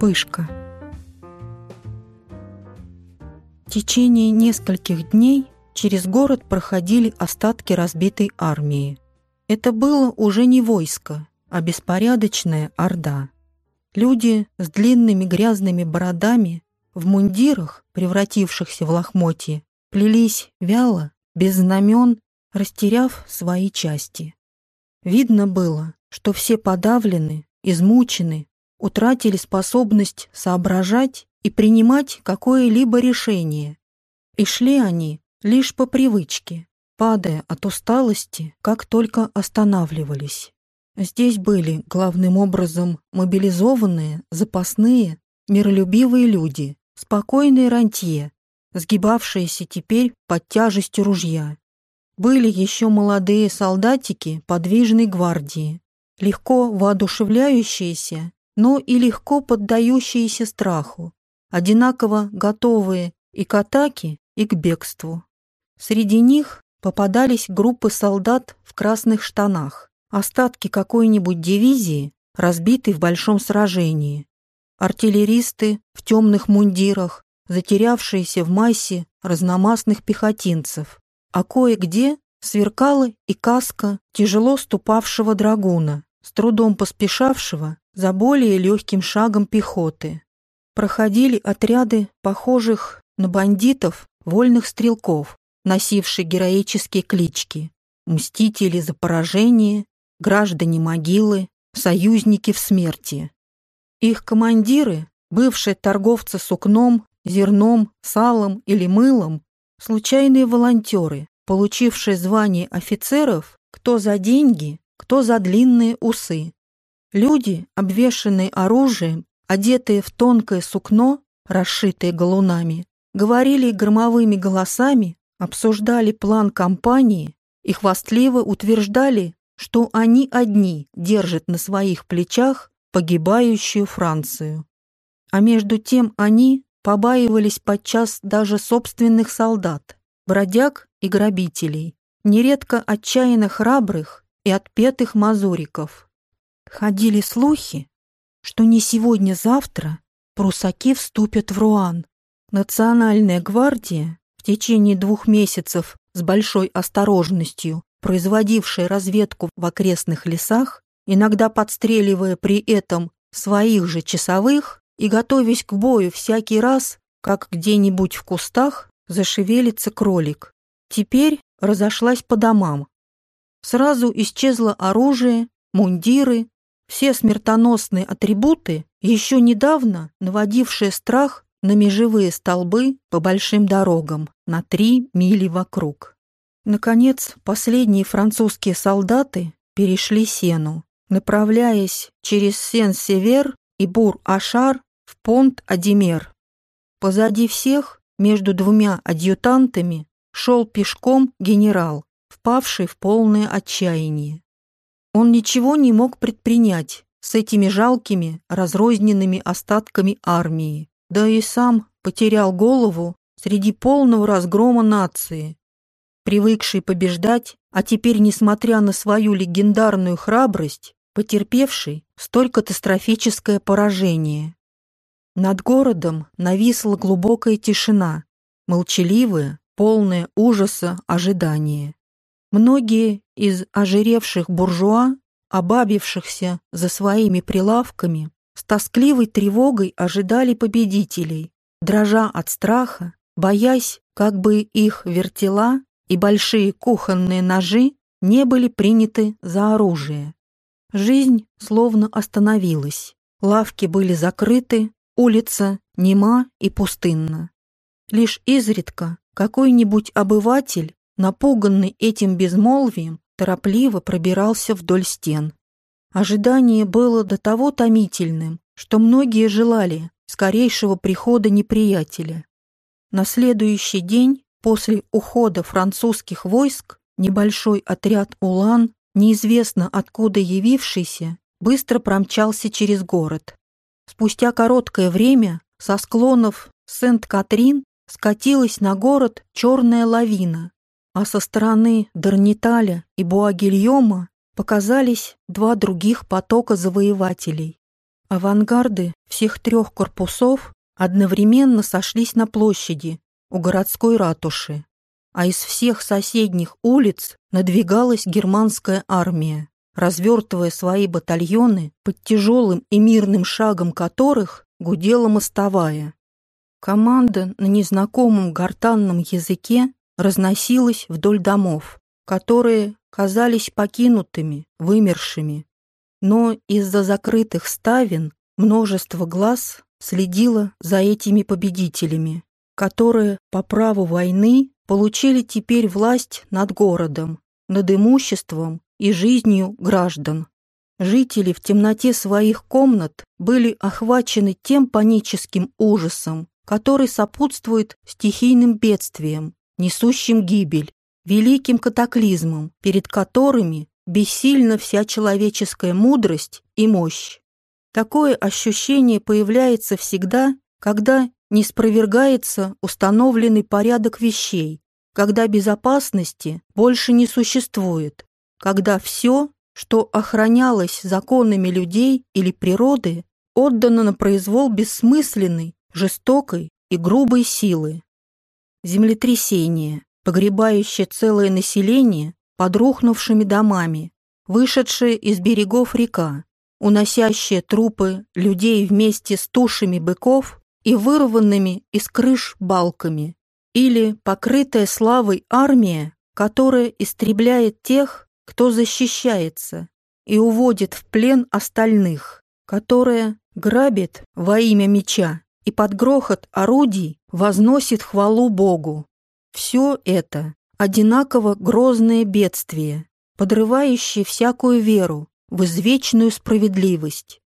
Вспышка. В течение нескольких дней через город проходили остатки разбитой армии. Это было уже не войско, а беспорядочная орда. Люди с длинными грязными бородами, в мундирах, превратившихся в лохмотья, плелись вяло, без знамен, растеряв свои части. Видно было, что все подавлены, измучены, утратили способность соображать и принимать какое-либо решение. И шли они лишь по привычке, падая от усталости, как только останавливались. Здесь были главным образом мобилизованные, запасные, миролюбивые люди, спокойные рантье, сгибавшиеся теперь под тяжестью ружья. Были еще молодые солдатики подвижной гвардии, легко воодушевляющиеся но и легко поддающиеся страху, одинаково готовые и к атаке, и к бегству. Среди них попадались группы солдат в красных штанах, остатки какой-нибудь дивизии, разбитой в большом сражении, артиллеристы в темных мундирах, затерявшиеся в массе разномастных пехотинцев, а кое-где сверкала и каска тяжело ступавшего драгуна, с трудом поспешавшего за более легким шагом пехоты. Проходили отряды похожих на бандитов вольных стрелков, носившие героические клички «Мстители за поражение», «Граждане могилы», «Союзники в смерти». Их командиры, бывшие торговцы сукном, зерном, салом или мылом, случайные волонтеры, получившие звание офицеров кто за деньги, кто за длинные усы. Люди, обвешанные оружием, одетые в тонкое сукно, расшитое галунами, говорили громовыми голосами, обсуждали план кампании и хвастливо утверждали, что они одни держат на своих плечах погибающую Францию. А между тем они побаивались подчас даже собственных солдат, бродяг и грабителей, нередко отчаянно храбрых и отпетых мазуриков. Ходили слухи, что не сегодня-завтра прусаки вступят в Руан. Национальная гвардия в течение двух месяцев с большой осторожностью, производившая разведку в окрестных лесах, иногда подстреливая при этом своих же часовых и готовясь к бою всякий раз, как где-нибудь в кустах зашевелится кролик. Теперь разошлась по домам. Сразу исчезло оружие, мундиры, все смертоносные атрибуты, еще недавно наводившие страх на межевые столбы по большим дорогам на три мили вокруг. Наконец, последние французские солдаты перешли Сену, направляясь через Сен-Север и Бур-Ашар в Понт-Адимер. Позади всех, между двумя адъютантами, шел пешком генерал, впавший в полное отчаяние. Он ничего не мог предпринять с этими жалкими, разрозненными остатками армии, да и сам потерял голову среди полного разгрома нации. Привыкший побеждать, а теперь, несмотря на свою легендарную храбрость, потерпевший столь катастрофическое поражение. Над городом нависла глубокая тишина, молчаливое, полное ужаса ожидание. Многие из ожиревших буржуа, обабившихся за своими прилавками, с тоскливой тревогой ожидали победителей, дрожа от страха, боясь, как бы их вертела и большие кухонные ножи не были приняты за оружие. Жизнь словно остановилась, лавки были закрыты, улица нема и пустынна. Лишь изредка какой-нибудь обыватель напуганный этим безмолвием, торопливо пробирался вдоль стен. Ожидание было до того томительным, что многие желали скорейшего прихода неприятеля. На следующий день, после ухода французских войск, небольшой отряд «Улан», неизвестно откуда явившийся, быстро промчался через город. Спустя короткое время со склонов Сент-Катрин скатилась на город черная лавина, а со стороны Дарниталя и Буагильома показались два других потока завоевателей. Авангарды всех трех корпусов одновременно сошлись на площади у городской ратуши, а из всех соседних улиц надвигалась германская армия, развертывая свои батальоны, под тяжелым и мирным шагом которых гудела мостовая. Команда на незнакомом гортанном языке разносилась вдоль домов, которые казались покинутыми, вымершими. Но из-за закрытых ставен множество глаз следило за этими победителями, которые по праву войны получили теперь власть над городом, над имуществом и жизнью граждан. Жители в темноте своих комнат были охвачены тем паническим ужасом, который сопутствует стихийным бедствиям, несущим гибель, великим катаклизмам, перед которыми бессильна вся человеческая мудрость и мощь. Такое ощущение появляется всегда, когда не спровергается установленный порядок вещей, когда безопасности больше не существует, когда все, что охранялось законами людей или природы, отдано на произвол бессмысленной, жестокой и грубой силы. Землетрясение, погребающее целое население под рухнувшими домами, вышедшее из берегов река, уносящее трупы людей вместе с тушами быков и вырванными из крыш балками, или покрытая славой армия, которая истребляет тех, кто защищается, и уводит в плен остальных, которая грабит во имя меча и под грохот орудий возносит хвалу Богу. Все это одинаково грозное бедствие, подрывающее всякую веру в извечную справедливость.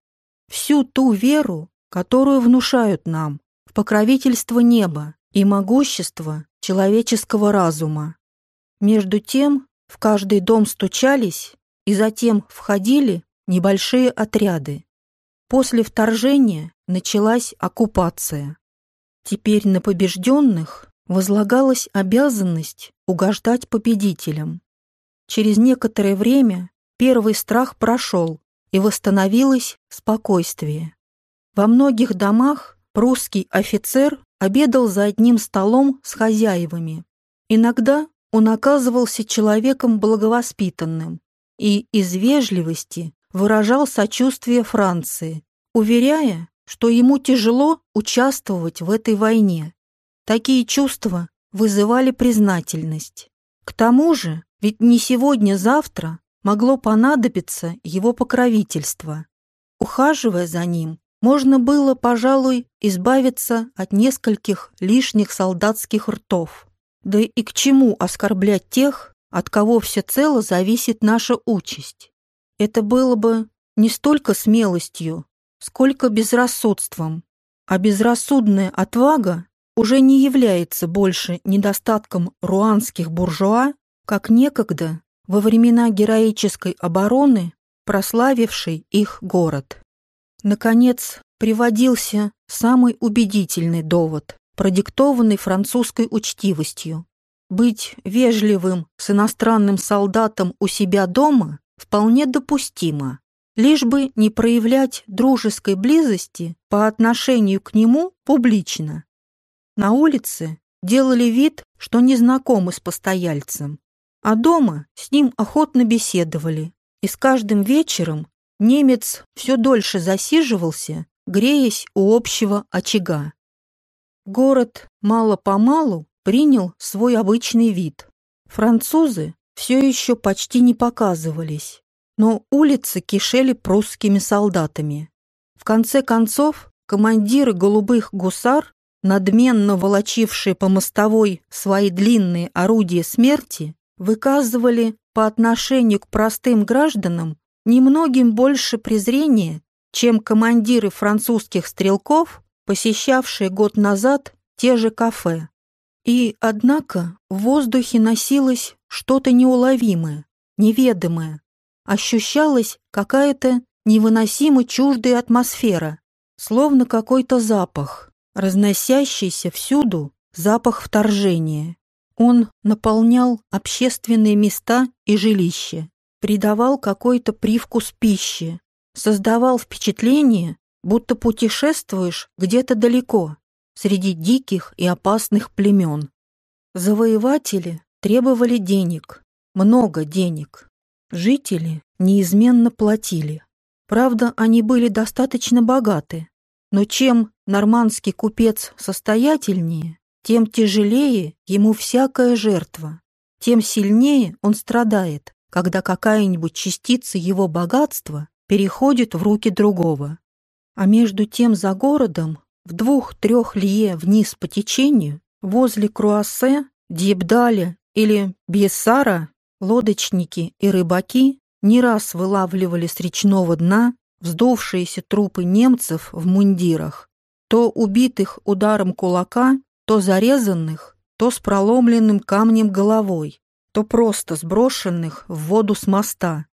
Всю ту веру, которую внушают нам в покровительство неба и могущество человеческого разума. Между тем в каждый дом стучались и затем входили небольшие отряды. После вторжения началась оккупация. Теперь на побежденных возлагалась обязанность угождать победителям. Через некоторое время первый страх прошел, и восстановилось спокойствие. Во многих домах прусский офицер обедал за одним столом с хозяевами. Иногда он оказывался человеком благовоспитанным и из вежливости выражал сочувствие Франции, уверяя, что ему тяжело участвовать в этой войне. Такие чувства вызывали признательность. К тому же, ведь не сегодня-завтра могло понадобиться его покровительство. Ухаживая за ним, можно было, пожалуй, избавиться от нескольких лишних солдатских ртов. Да и к чему оскорблять тех, от кого всецело зависит наша участь? Это было бы не столько смелостью, сколько безрассудством. А безрассудная отвага уже не является больше недостатком руанских буржуа, как некогда во времена героической обороны, прославивший их город. Наконец, приводился самый убедительный довод, продиктованный французской учтивостью. Быть вежливым с иностранным солдатом у себя дома вполне допустимо, лишь бы не проявлять дружеской близости по отношению к нему публично. На улице делали вид, что не знакомы с постояльцем, а дома с ним охотно беседовали, и с каждым вечером немец все дольше засиживался, греясь у общего очага. Город мало-помалу принял свой обычный вид. Французы все еще почти не показывались но улицы кишели прусскими солдатами. В конце концов, командиры голубых гусар, надменно волочившие по мостовой свои длинные орудия смерти, выказывали по отношению к простым гражданам немногим больше презрения, чем командиры французских стрелков, посещавшие год назад те же кафе. И, однако, в воздухе носилось что-то неуловимое, неведомое, ощущалась какая-то невыносимо чуждая атмосфера, словно какой-то запах, разносящийся всюду запах вторжения. Он наполнял общественные места и жилища, придавал какой-то привкус пищи, создавал впечатление, будто путешествуешь где-то далеко, среди диких и опасных племен. Завоеватели требовали денег, много денег. Жители неизменно платили. Правда, они были достаточно богаты, но чем нормандский купец состоятельнее, тем тяжелее ему всякая жертва, тем сильнее он страдает, когда какая-нибудь частица его богатства переходит в руки другого. А между тем за городом, в двух-трех лье вниз по течению, возле Круассе, Дьебдаля или Бьессара, лодочники и рыбаки не раз вылавливали с речного дна вздувшиеся трупы немцев в мундирах, то убитых ударом кулака, то зарезанных, то с проломленным камнем головой, то просто сброшенных в воду с моста.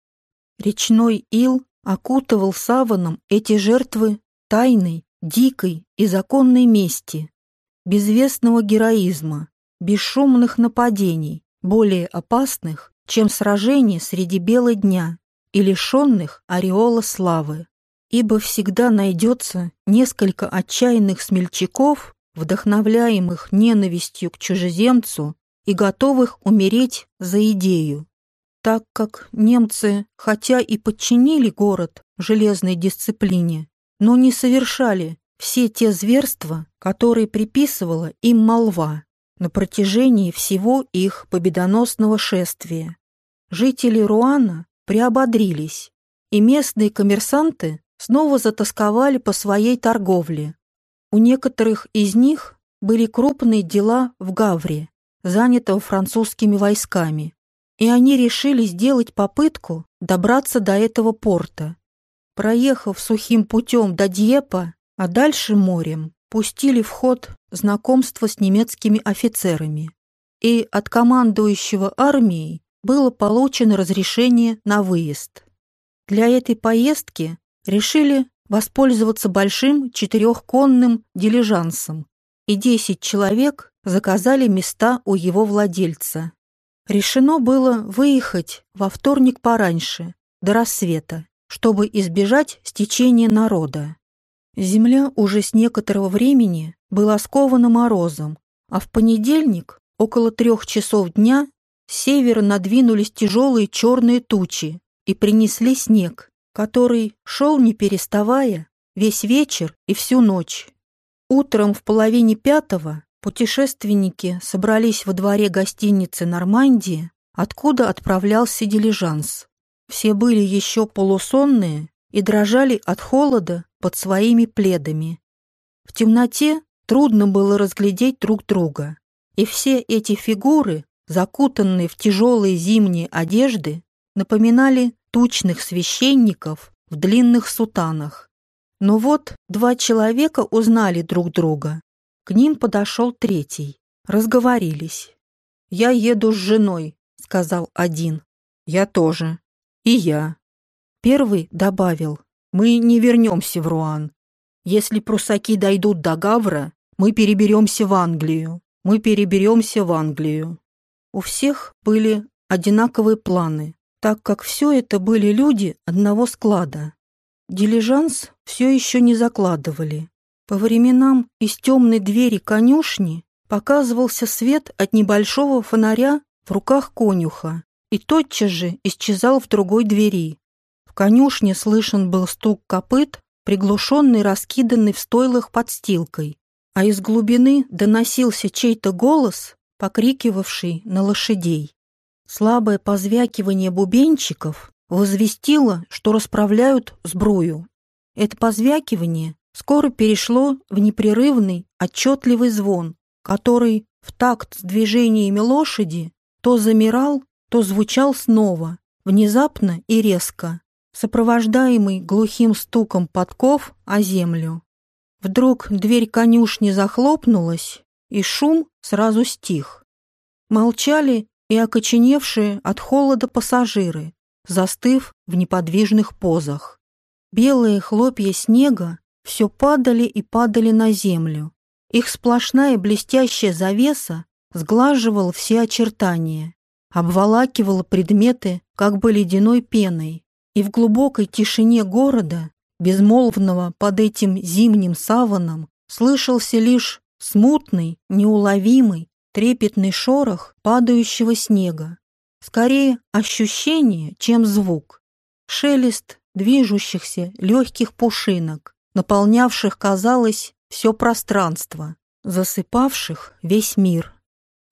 Речной ил окутывал саваном эти жертвы тайной, дикой и законной мести, безвестного героизма, бесшумных нападений, более опасных, чем сражение среди бела дня и лишенных ореола славы. Ибо всегда найдется несколько отчаянных смельчаков, вдохновляемых ненавистью к чужеземцу и готовых умереть за идею так как немцы, хотя и подчинили город железной дисциплине, но не совершали все те зверства, которые приписывала им молва на протяжении всего их победоносного шествия. Жители Руана приободрились, и местные коммерсанты снова затасковали по своей торговле. У некоторых из них были крупные дела в Гавре, занятого французскими войсками и они решили сделать попытку добраться до этого порта. Проехав сухим путем до Дьепа, а дальше морем, пустили в ход знакомство с немецкими офицерами. И от командующего армией было получено разрешение на выезд. Для этой поездки решили воспользоваться большим четырехконным дилижансом, и 10 человек заказали места у его владельца. Решено было выехать во вторник пораньше, до рассвета, чтобы избежать стечения народа. Земля уже с некоторого времени была скована морозом, а в понедельник, около трех часов дня, с севера надвинулись тяжелые черные тучи и принесли снег, который шел не переставая весь вечер и всю ночь. Утром в половине пятого Путешественники собрались во дворе гостиницы «Нормандия», откуда отправлялся дилижанс. Все были еще полусонные и дрожали от холода под своими пледами. В темноте трудно было разглядеть друг друга, и все эти фигуры, закутанные в тяжелые зимние одежды, напоминали тучных священников в длинных сутанах. Но вот два человека узнали друг друга к ним подошел третий. Разговорились. «Я еду с женой», — сказал один. «Я тоже. И я». Первый добавил. «Мы не вернемся в Руан. Если прусаки дойдут до Гавра, мы переберемся в Англию. Мы переберемся в Англию». У всех были одинаковые планы, так как все это были люди одного склада. Дилижанс все еще не закладывали, по временам из темной двери конюшни показывался свет от небольшого фонаря в руках конюха и тотчас же исчезал в другой двери. В конюшне слышен был стук копыт, приглушенный раскиданный в стойлах подстилкой, а из глубины доносился чей-то голос, покрикивавший на лошадей. Слабое позвякивание бубенчиков возвестило, что расправляют сбрую. Это позвякивание скоро перешло в непрерывный, отчетливый звон, который в такт с движениями лошади то замирал, то звучал снова, внезапно и резко, сопровождаемый глухим стуком подков о землю. Вдруг дверь конюшни захлопнулась, и шум сразу стих. Молчали и окоченевшие от холода пассажиры, застыв в неподвижных позах. Белые хлопья снега все падали и падали на землю. Их сплошная блестящая завеса сглаживала все очертания, обволакивала предметы как бы ледяной пеной, и в глубокой тишине города безмолвного под этим зимним саваном, слышался лишь смутный, неуловимый, трепетный шорох падающего снега. Скорее ощущение, чем звук. Шелест движущихся легких пушинок, наполнявших, казалось, все пространство, засыпавших весь мир.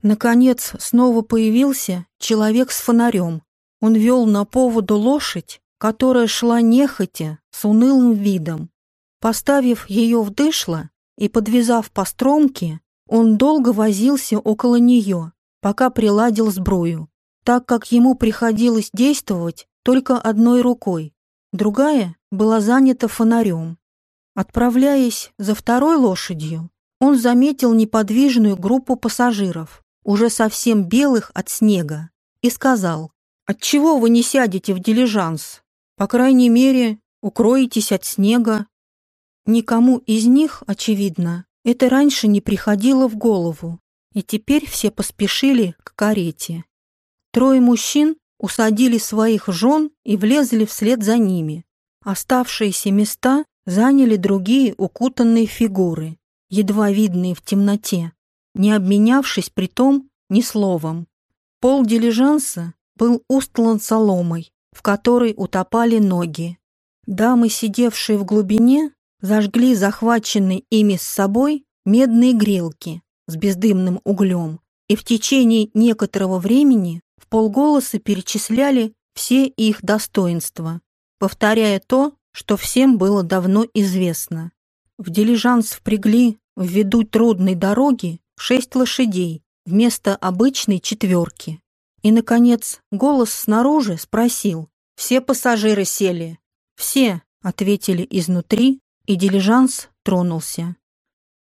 Наконец снова появился человек с фонарем. Он вел на поводу лошадь, которая шла нехотя, с унылым видом. Поставив ее в дышло и подвязав по стромке, он долго возился около нее, пока приладил сбрую, так как ему приходилось действовать только одной рукой, другая была занята фонарем. Отправляясь за второй лошадью, он заметил неподвижную группу пассажиров, уже совсем белых от снега, и сказал, «Отчего вы не сядете в дилижанс? По крайней мере, укроетесь от снега». Никому из них, очевидно, это раньше не приходило в голову, и теперь все поспешили к карете. Трое мужчин усадили своих жен и влезли вслед за ними. Оставшиеся места заняли другие укутанные фигуры, едва видные в темноте не обменявшись при том ни словом. Пол дилижанса был устлан соломой, в которой утопали ноги. Дамы, сидевшие в глубине, зажгли захваченные ими с собой медные грелки с бездымным углем и в течение некоторого времени в полголоса перечисляли все их достоинства, повторяя то, что всем было давно известно. В дилижанс впрягли ввиду трудной дороги шесть лошадей вместо обычной четверки. И, наконец, голос снаружи спросил. «Все пассажиры сели?» «Все», — ответили изнутри, и дилижанс тронулся.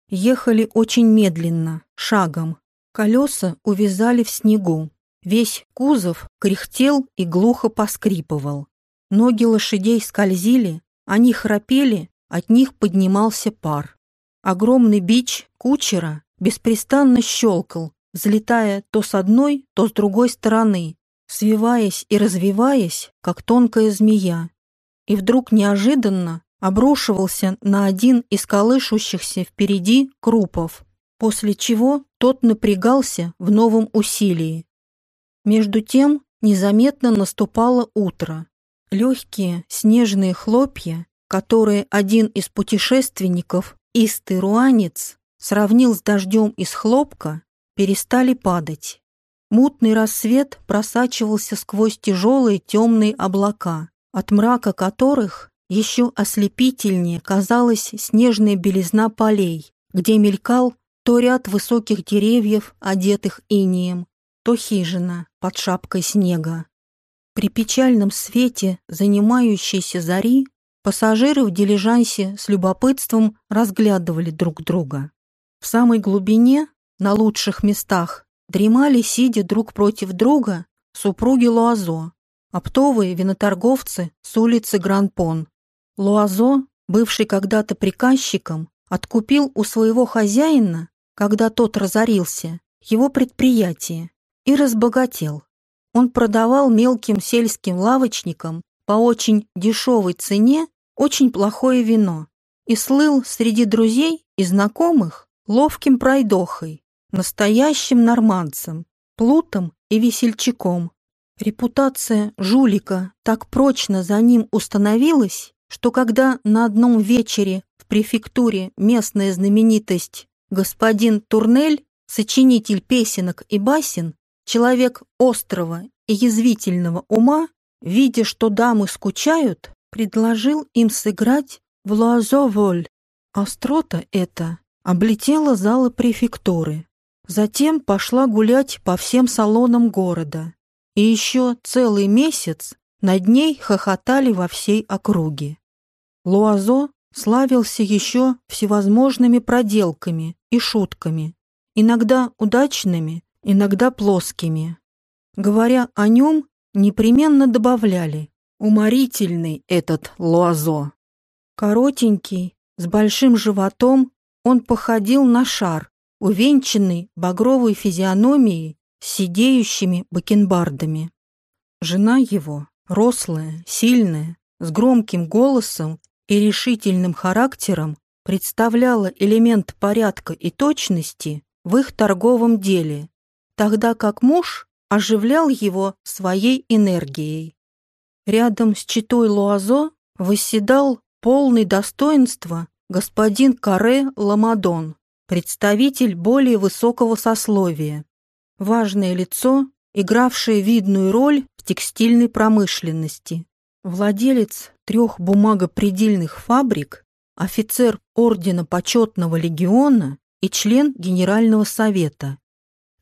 Ехали очень медленно, шагом. Колеса увязали в снегу. Весь кузов кряхтел и глухо поскрипывал. Ноги лошадей скользили, они храпели, от них поднимался пар. Огромный бич кучера беспрестанно щелкал, взлетая то с одной, то с другой стороны, свиваясь и развиваясь, как тонкая змея. И вдруг неожиданно обрушивался на один из колышущихся впереди крупов, после чего тот напрягался в новом усилии. Между тем незаметно наступало утро. Легкие снежные хлопья, которые один из путешественников, истый руанец, сравнил с дождем из хлопка, перестали падать. Мутный рассвет просачивался сквозь тяжелые темные облака, от мрака которых еще ослепительнее казалась снежная белизна полей, где мелькал то ряд высоких деревьев, одетых инеем, то хижина под шапкой снега. При печальном свете занимающейся зари пассажиры в дилижансе с любопытством разглядывали друг друга. В самой глубине, на лучших местах, дремали, сидя друг против друга, супруги Луазо, оптовые виноторговцы с улицы Гран-Пон. Луазо, бывший когда-то приказчиком, откупил у своего хозяина, когда тот разорился, его предприятие и разбогател. Он продавал мелким сельским лавочникам по очень дешевой цене очень плохое вино и слыл среди друзей и знакомых ловким пройдохой, настоящим норманцем, плутом и весельчаком. Репутация жулика так прочно за ним установилась, что когда на одном вечере в префектуре местная знаменитость господин Турнель, сочинитель песенок и басен, человек острого и язвительного ума, видя, что дамы скучают, предложил им сыграть в луазо-воль. Острота эта облетела залы префектуры, затем пошла гулять по всем салонам города. И еще целый месяц над ней хохотали во всей округе. Луазо славился еще всевозможными проделками и шутками, иногда удачными, иногда плоскими. Говоря о нем, непременно добавляли «уморительный этот Луазо». Коротенький, с большим животом он походил на шар, увенчанный багровой физиономией с сидеющими бакенбардами. Жена его, рослая, сильная, с громким голосом и решительным характером представляла элемент порядка и точности в их торговом деле, тогда как муж оживлял его своей энергией. Рядом с читой Луазо восседал полный достоинства господин Каре Ламадон, представитель более высокого сословия, важное лицо, игравшее видную роль в текстильной промышленности, владелец трех бумагопредельных фабрик, офицер Ордена Почетного Легиона и член Генерального Совета.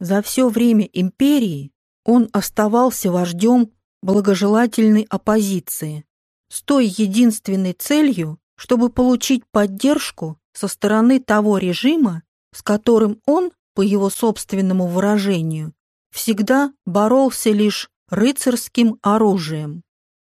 За все время империи он оставался вождем благожелательной оппозиции, с той единственной целью, чтобы получить поддержку со стороны того режима, с которым он, по его собственному выражению, всегда боролся лишь рыцарским оружием.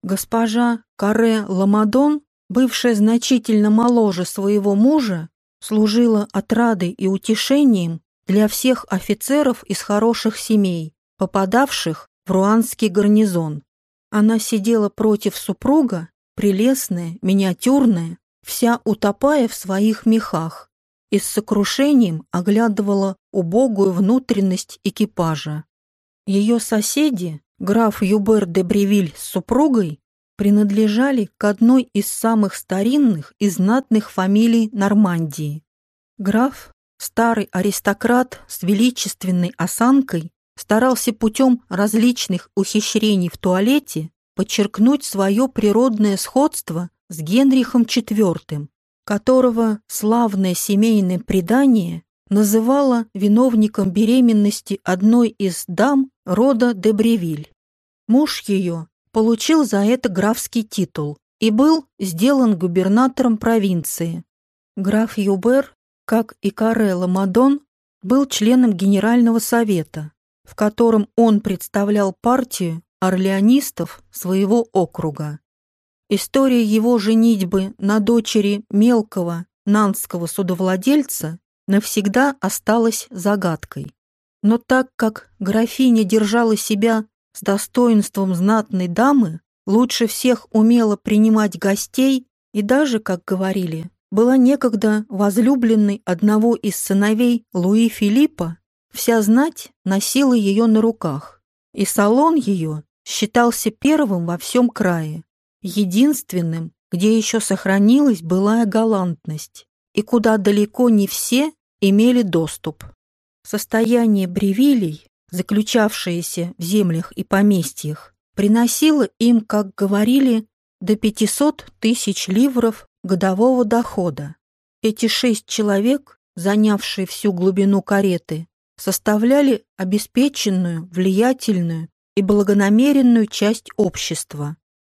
Госпожа Каре Ламадон, бывшая значительно моложе своего мужа, служила отрадой и утешением для всех офицеров из хороших семей, попадавших в руанский гарнизон. Она сидела против супруга, прелестная, миниатюрная, вся утопая в своих мехах, и с сокрушением оглядывала убогую внутренность экипажа. Ее соседи, граф Юбер де Бревиль с супругой, принадлежали к одной из самых старинных и знатных фамилий Нормандии. Граф, старый аристократ с величественной осанкой, старался путем различных ухищрений в туалете подчеркнуть свое природное сходство с Генрихом IV, которого славное семейное предание называло виновником беременности одной из дам рода де Бревиль. Муж ее получил за это графский титул и был сделан губернатором провинции. Граф Юбер, как и Карелла Мадон, был членом Генерального совета, в котором он представлял партию орлеонистов своего округа. История его женитьбы на дочери мелкого нанского судовладельца навсегда осталась загадкой. Но так как графиня держала себя с достоинством знатной дамы, лучше всех умела принимать гостей и даже, как говорили, была некогда возлюбленной одного из сыновей Луи Филиппа, вся знать носила ее на руках, и салон ее считался первым во всем крае, единственным, где еще сохранилась былая галантность, и куда далеко не все имели доступ. Состояние бревилей заключавшееся в землях и поместьях, приносило им, как говорили, до 500 тысяч ливров годового дохода. Эти шесть человек, занявшие всю глубину кареты, составляли обеспеченную, влиятельную и благонамеренную часть общества.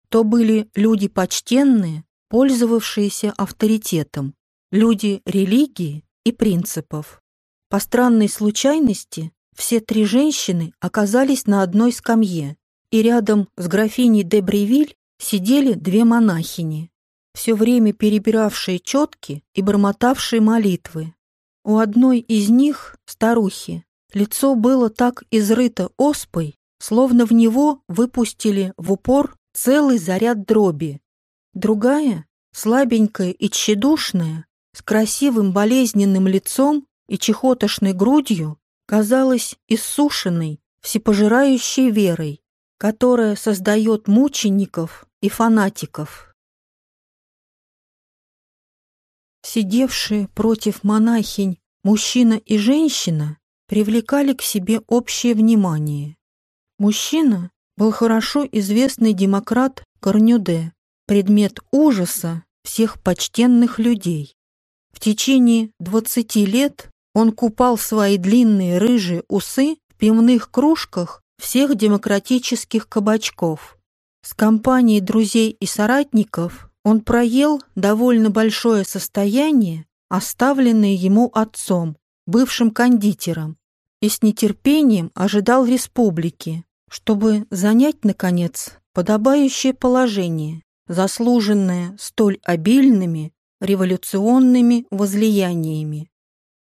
То были люди почтенные, пользовавшиеся авторитетом, люди религии и принципов. По странной случайности все три женщины оказались на одной скамье, и рядом с графиней де Бревиль сидели две монахини, все время перебиравшие четки и бормотавшие молитвы. У одной из них, старухи, лицо было так изрыто оспой, словно в него выпустили в упор целый заряд дроби. Другая, слабенькая и тщедушная, с красивым болезненным лицом и чехотошной грудью, казалась иссушенной, всепожирающей верой, которая создает мучеников и фанатиков. Сидевшие против монахинь мужчина и женщина привлекали к себе общее внимание. Мужчина был хорошо известный демократ Корнюде, предмет ужаса всех почтенных людей. В течение 20 лет он купал свои длинные рыжие усы в пивных кружках всех демократических кабачков. С компанией друзей и соратников он проел довольно большое состояние, оставленное ему отцом, бывшим кондитером, и с нетерпением ожидал республики, чтобы занять, наконец, подобающее положение, заслуженное столь обильными революционными возлияниями.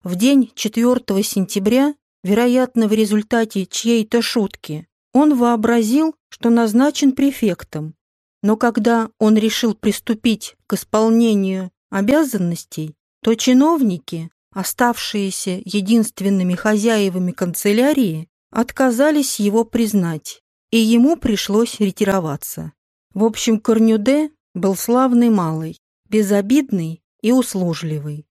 В день 4 сентября, вероятно, в результате чьей-то шутки, он вообразил, что назначен префектом. Но когда он решил приступить к исполнению обязанностей, то чиновники, оставшиеся единственными хозяевами канцелярии, отказались его признать, и ему пришлось ретироваться. В общем, Корнюде был славный малый, безобидный и услужливый.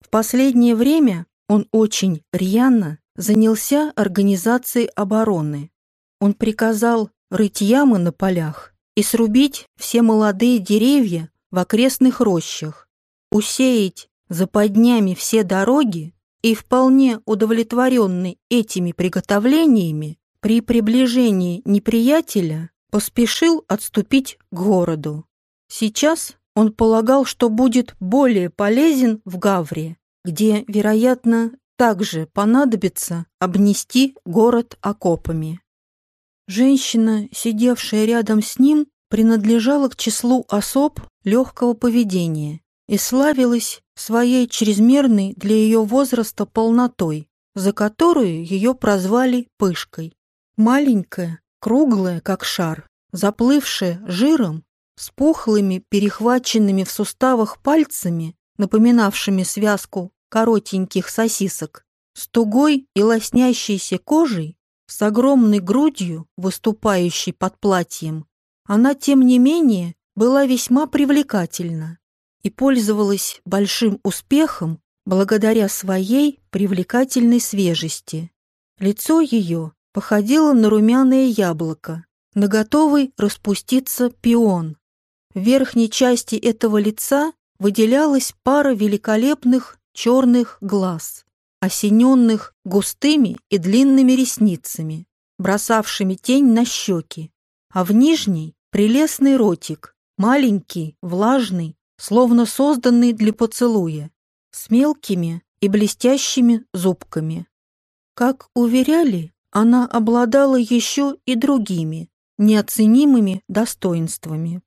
В последнее время он очень рьяно занялся организацией обороны. Он приказал рыть ямы на полях и срубить все молодые деревья в окрестных рощах, усеять западнями все дороги и, вполне удовлетворенный этими приготовлениями, при приближении неприятеля поспешил отступить к городу. Сейчас он полагал, что будет более полезен в Гавре, где, вероятно, также понадобится обнести город окопами. Женщина, сидевшая рядом с ним, принадлежала к числу особ легкого поведения и славилась своей чрезмерной для ее возраста полнотой, за которую ее прозвали Пышкой. Маленькая, круглая, как шар, заплывшая жиром, с пухлыми, перехваченными в суставах пальцами, напоминавшими связку коротеньких сосисок, с тугой и лоснящейся кожей, с огромной грудью, выступающей под платьем, она, тем не менее, была весьма привлекательна и пользовалась большим успехом благодаря своей привлекательной свежести. Лицо ее походило на румяное яблоко, на готовый распуститься пион. В верхней части этого лица выделялась пара великолепных черных глаз, осененных густыми и длинными ресницами, бросавшими тень на щеки, а в нижней — прелестный ротик, маленький, влажный, словно созданный для поцелуя, с мелкими и блестящими зубками. Как уверяли, она обладала еще и другими, неоценимыми достоинствами.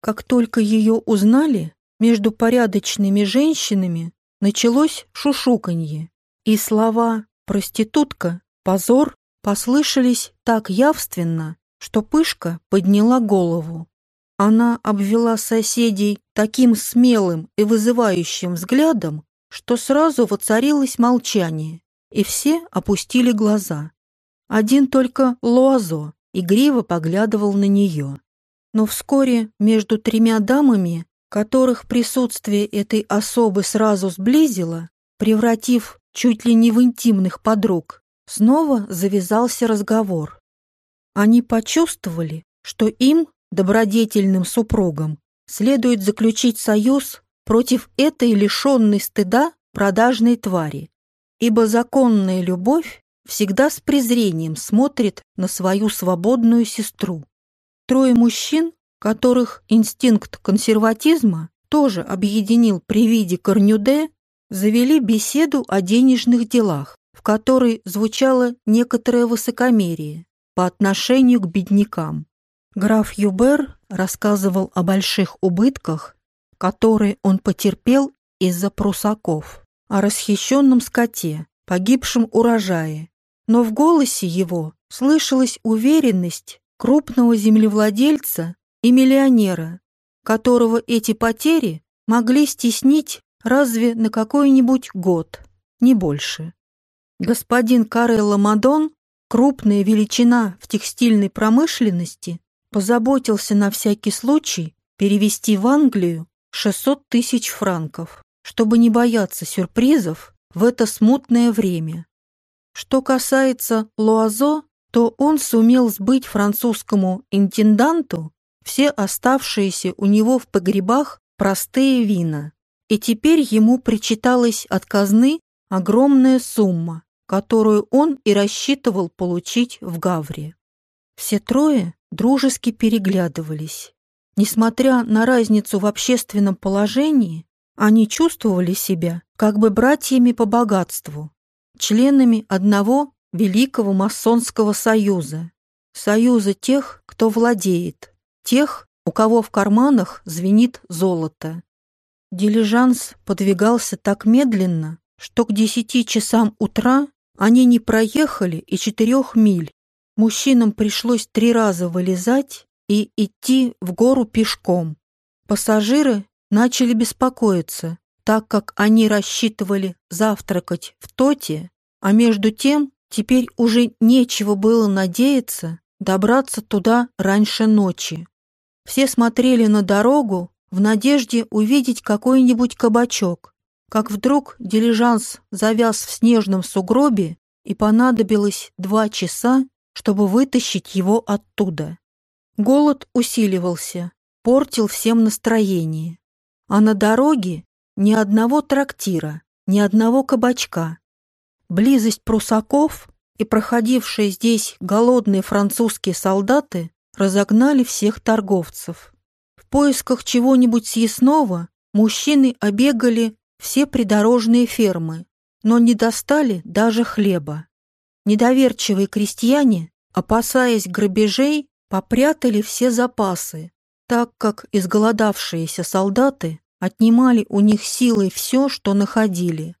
Как только ее узнали, между порядочными женщинами началось шушуканье, и слова «проститутка», «позор» послышались так явственно, что Пышка подняла голову. Она обвела соседей таким смелым и вызывающим взглядом, что сразу воцарилось молчание, и все опустили глаза. Один только Луазо игриво поглядывал на нее. Но вскоре между тремя дамами которых присутствие этой особы сразу сблизило, превратив чуть ли не в интимных подруг, снова завязался разговор. Они почувствовали, что им, добродетельным супругам, следует заключить союз против этой лишенной стыда продажной твари, ибо законная любовь всегда с презрением смотрит на свою свободную сестру. Трое мужчин которых инстинкт консерватизма тоже объединил при виде Корнюде, завели беседу о денежных делах, в которой звучало некоторое высокомерие по отношению к беднякам. Граф Юбер рассказывал о больших убытках, которые он потерпел из-за прусаков, о расхищенном скоте, погибшем урожае, но в голосе его слышалась уверенность крупного землевладельца и миллионера, которого эти потери могли стеснить разве на какой-нибудь год, не больше. Господин Карелло Мадон, крупная величина в текстильной промышленности, позаботился на всякий случай перевести в Англию 600 тысяч франков, чтобы не бояться сюрпризов в это смутное время. Что касается Луазо, то он сумел сбыть французскому интенданту все оставшиеся у него в погребах простые вина, и теперь ему причиталась от казны огромная сумма, которую он и рассчитывал получить в Гавре. Все трое дружески переглядывались. Несмотря на разницу в общественном положении, они чувствовали себя как бы братьями по богатству, членами одного великого масонского союза, союза тех, кто владеет, тех, у кого в карманах звенит золото. Дилижанс подвигался так медленно, что к десяти часам утра они не проехали и четырех миль. Мужчинам пришлось три раза вылезать и идти в гору пешком. Пассажиры начали беспокоиться, так как они рассчитывали завтракать в Тоте, а между тем теперь уже нечего было надеяться добраться туда раньше ночи. Все смотрели на дорогу в надежде увидеть какой-нибудь кабачок, как вдруг дилижанс завяз в снежном сугробе и понадобилось два часа, чтобы вытащить его оттуда. Голод усиливался, портил всем настроение. А на дороге ни одного трактира, ни одного кабачка. Близость прусаков и проходившие здесь голодные французские солдаты разогнали всех торговцев. В поисках чего-нибудь съестного мужчины обегали все придорожные фермы, но не достали даже хлеба. Недоверчивые крестьяне, опасаясь грабежей, попрятали все запасы, так как изголодавшиеся солдаты отнимали у них силой все, что находили.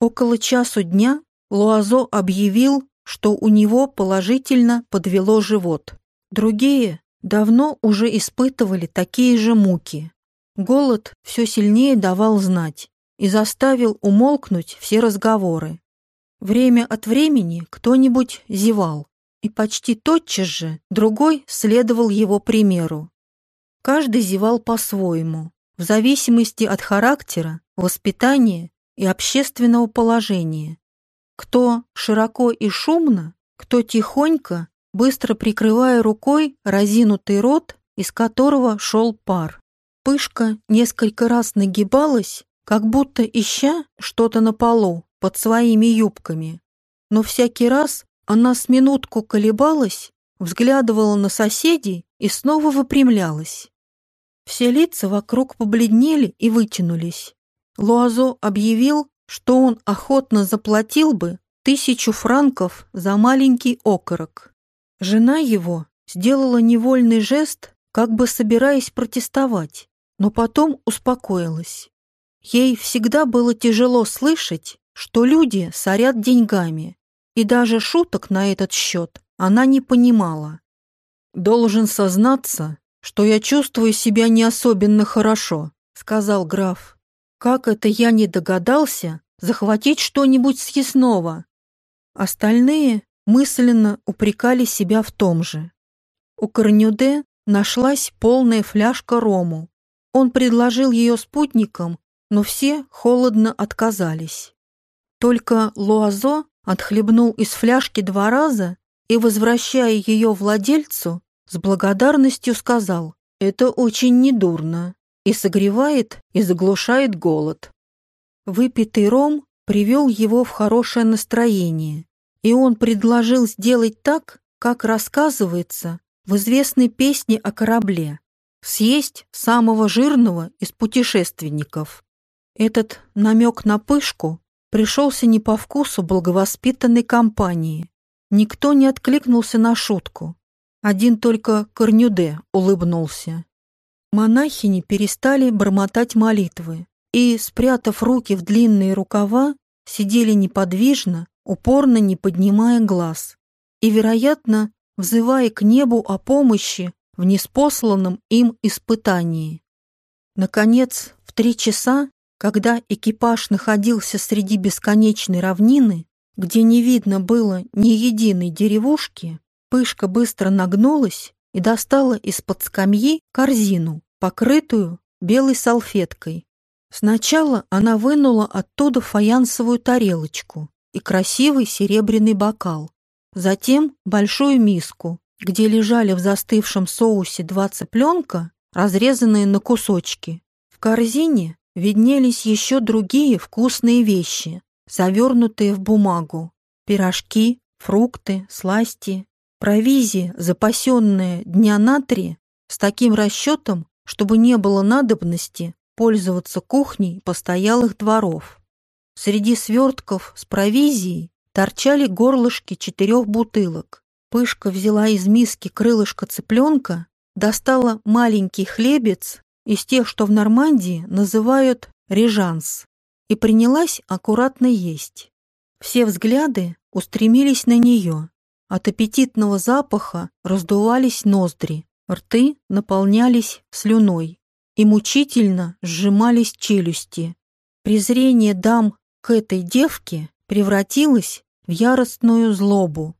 Около часу дня Луазо объявил, что у него положительно подвело живот. Другие давно уже испытывали такие же муки. Голод все сильнее давал знать и заставил умолкнуть все разговоры. Время от времени кто-нибудь зевал, и почти тотчас же другой следовал его примеру. Каждый зевал по-своему, в зависимости от характера, воспитания и общественного положения. Кто широко и шумно, кто тихонько, быстро прикрывая рукой разинутый рот, из которого шел пар. Пышка несколько раз нагибалась, как будто ища что-то на полу под своими юбками. Но всякий раз она с минутку колебалась, взглядывала на соседей и снова выпрямлялась. Все лица вокруг побледнели и вытянулись. Луазо объявил, что он охотно заплатил бы тысячу франков за маленький окорок. Жена его сделала невольный жест, как бы собираясь протестовать, но потом успокоилась. Ей всегда было тяжело слышать, что люди сорят деньгами, и даже шуток на этот счет она не понимала. «Должен сознаться, что я чувствую себя не особенно хорошо», — сказал граф. Как это я не догадался захватить что-нибудь съестного? Остальные мысленно упрекали себя в том же. У Корнюде нашлась полная фляжка рому. Он предложил ее спутникам, но все холодно отказались. Только Луазо отхлебнул из фляжки два раза и, возвращая ее владельцу, с благодарностью сказал «Это очень недурно» и согревает и заглушает голод. Выпитый ром привел его в хорошее настроение, и он предложил сделать так, как рассказывается в известной песне о корабле – съесть самого жирного из путешественников. Этот намек на пышку пришелся не по вкусу благовоспитанной компании. Никто не откликнулся на шутку. Один только Корнюде улыбнулся. Монахини перестали бормотать молитвы и, спрятав руки в длинные рукава, сидели неподвижно, упорно не поднимая глаз и, вероятно, взывая к небу о помощи в неспосланном им испытании. Наконец, в три часа, когда экипаж находился среди бесконечной равнины, где не видно было ни единой деревушки, Пышка быстро нагнулась и достала из-под скамьи корзину, покрытую белой салфеткой. Сначала она вынула оттуда фаянсовую тарелочку и красивый серебряный бокал, затем большую миску, где лежали в застывшем соусе два цыпленка, разрезанные на кусочки. В корзине виднелись еще другие вкусные вещи, завернутые в бумагу. Пирожки, фрукты, сласти, провизия, запасенная дня на три, с таким расчетом, чтобы не было надобности пользоваться кухней постоялых дворов. Среди свертков с провизией торчали горлышки четырех бутылок. Пышка взяла из миски крылышко цыпленка, достала маленький хлебец из тех, что в Нормандии называют режанс, и принялась аккуратно есть. Все взгляды устремились на нее. От аппетитного запаха раздувались ноздри. Рты наполнялись слюной и мучительно сжимались челюсти. Презрение дам к этой девке превратилось в яростную злобу.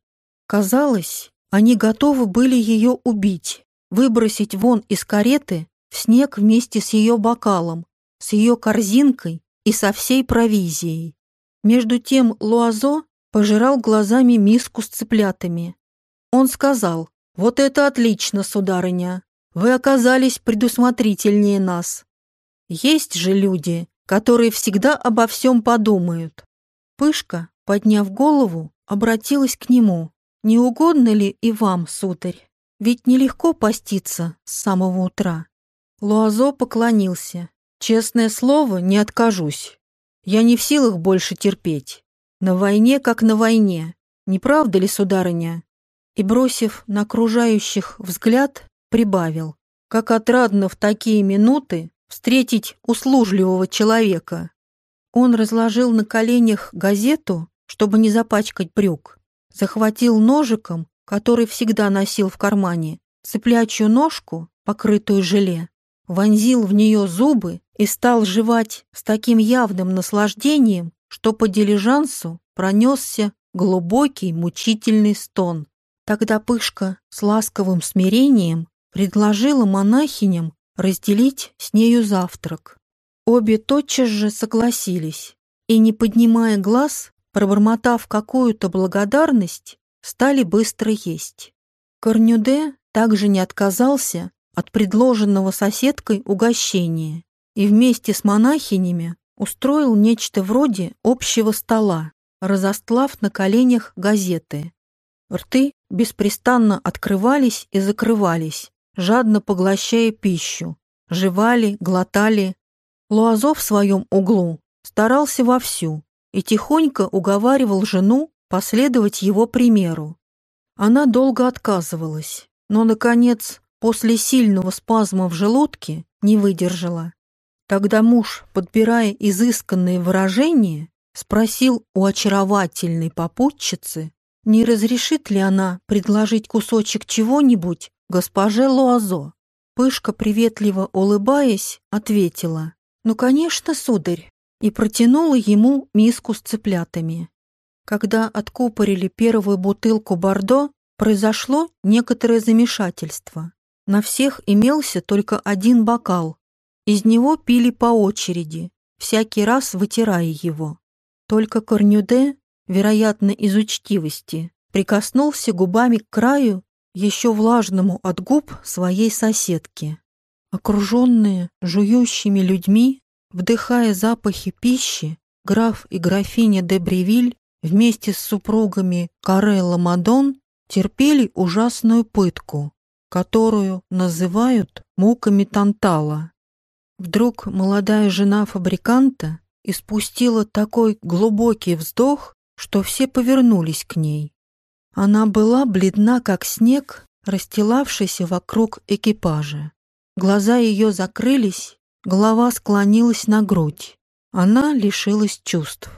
Казалось, они готовы были ее убить, выбросить вон из кареты в снег вместе с ее бокалом, с ее корзинкой и со всей провизией. Между тем Луазо пожирал глазами миску с цыплятами. Он сказал, «Вот это отлично, сударыня! Вы оказались предусмотрительнее нас. Есть же люди, которые всегда обо всем подумают». Пышка, подняв голову, обратилась к нему. «Не угодно ли и вам, сударь? Ведь нелегко поститься с самого утра». Луазо поклонился. «Честное слово, не откажусь. Я не в силах больше терпеть. На войне, как на войне. Не правда ли, сударыня?» И, бросив на окружающих взгляд, прибавил. «Как отрадно в такие минуты встретить услужливого человека!» Он разложил на коленях газету, чтобы не запачкать брюк, захватил ножиком, который всегда носил в кармане, цыплячью ножку, покрытую желе, вонзил в нее зубы и стал жевать с таким явным наслаждением, что по дилижансу пронесся глубокий мучительный стон. Тогда Пышка с ласковым смирением предложила монахиням разделить с нею завтрак. Обе тотчас же согласились и, не поднимая глаз, пробормотав какую-то благодарность, стали быстро есть. Корнюде также не отказался от предложенного соседкой угощения и вместе с монахинями устроил нечто вроде общего стола, разостлав на коленях газеты. Рты беспрестанно открывались и закрывались, жадно поглощая пищу, жевали, глотали. Луазо в своем углу старался вовсю и тихонько уговаривал жену последовать его примеру. Она долго отказывалась, но, наконец, после сильного спазма в желудке не выдержала. Тогда муж, подбирая изысканные выражения, спросил у очаровательной попутчицы, не разрешит ли она предложить кусочек чего-нибудь госпоже Луазо. Пышка, приветливо улыбаясь, ответила, «Ну, конечно, сударь», и протянула ему миску с цыплятами. Когда откупорили первую бутылку Бордо, произошло некоторое замешательство. На всех имелся только один бокал. Из него пили по очереди, всякий раз вытирая его. Только Корнюде, вероятно, из учтивости, прикоснулся губами к краю, еще влажному от губ своей соседки. Окруженные жующими людьми, вдыхая запахи пищи, граф и графиня де Бревиль вместе с супругами Карелла Мадон терпели ужасную пытку, которую называют муками Тантала. Вдруг молодая жена фабриканта испустила такой глубокий вздох, что все повернулись к ней. Она была бледна, как снег, расстилавшийся вокруг экипажа. Глаза ее закрылись, голова склонилась на грудь. Она лишилась чувств.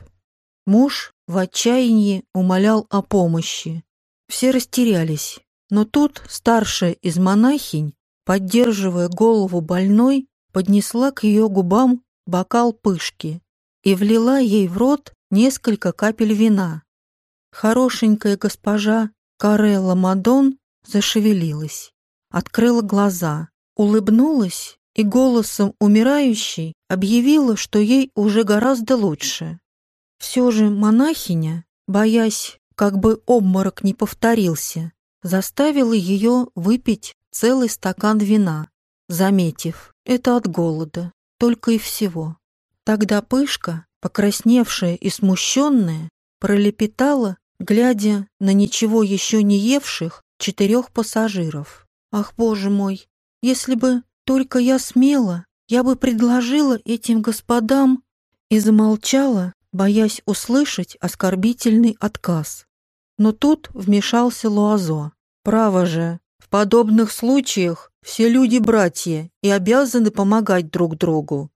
Муж в отчаянии умолял о помощи. Все растерялись, но тут старшая из монахинь, поддерживая голову больной, поднесла к ее губам бокал пышки и влила ей в рот несколько капель вина. Хорошенькая госпожа Карелла Мадон зашевелилась, открыла глаза, улыбнулась и голосом умирающей объявила, что ей уже гораздо лучше. Все же монахиня, боясь, как бы обморок не повторился, заставила ее выпить целый стакан вина, заметив, это от голода, только и всего. Тогда Пышка, покрасневшая и смущенная, пролепетала, глядя на ничего еще не евших четырех пассажиров. «Ах, боже мой, если бы только я смела, я бы предложила этим господам...» И замолчала, боясь услышать оскорбительный отказ. Но тут вмешался Луазо. «Право же, в подобных случаях все люди братья и обязаны помогать друг другу.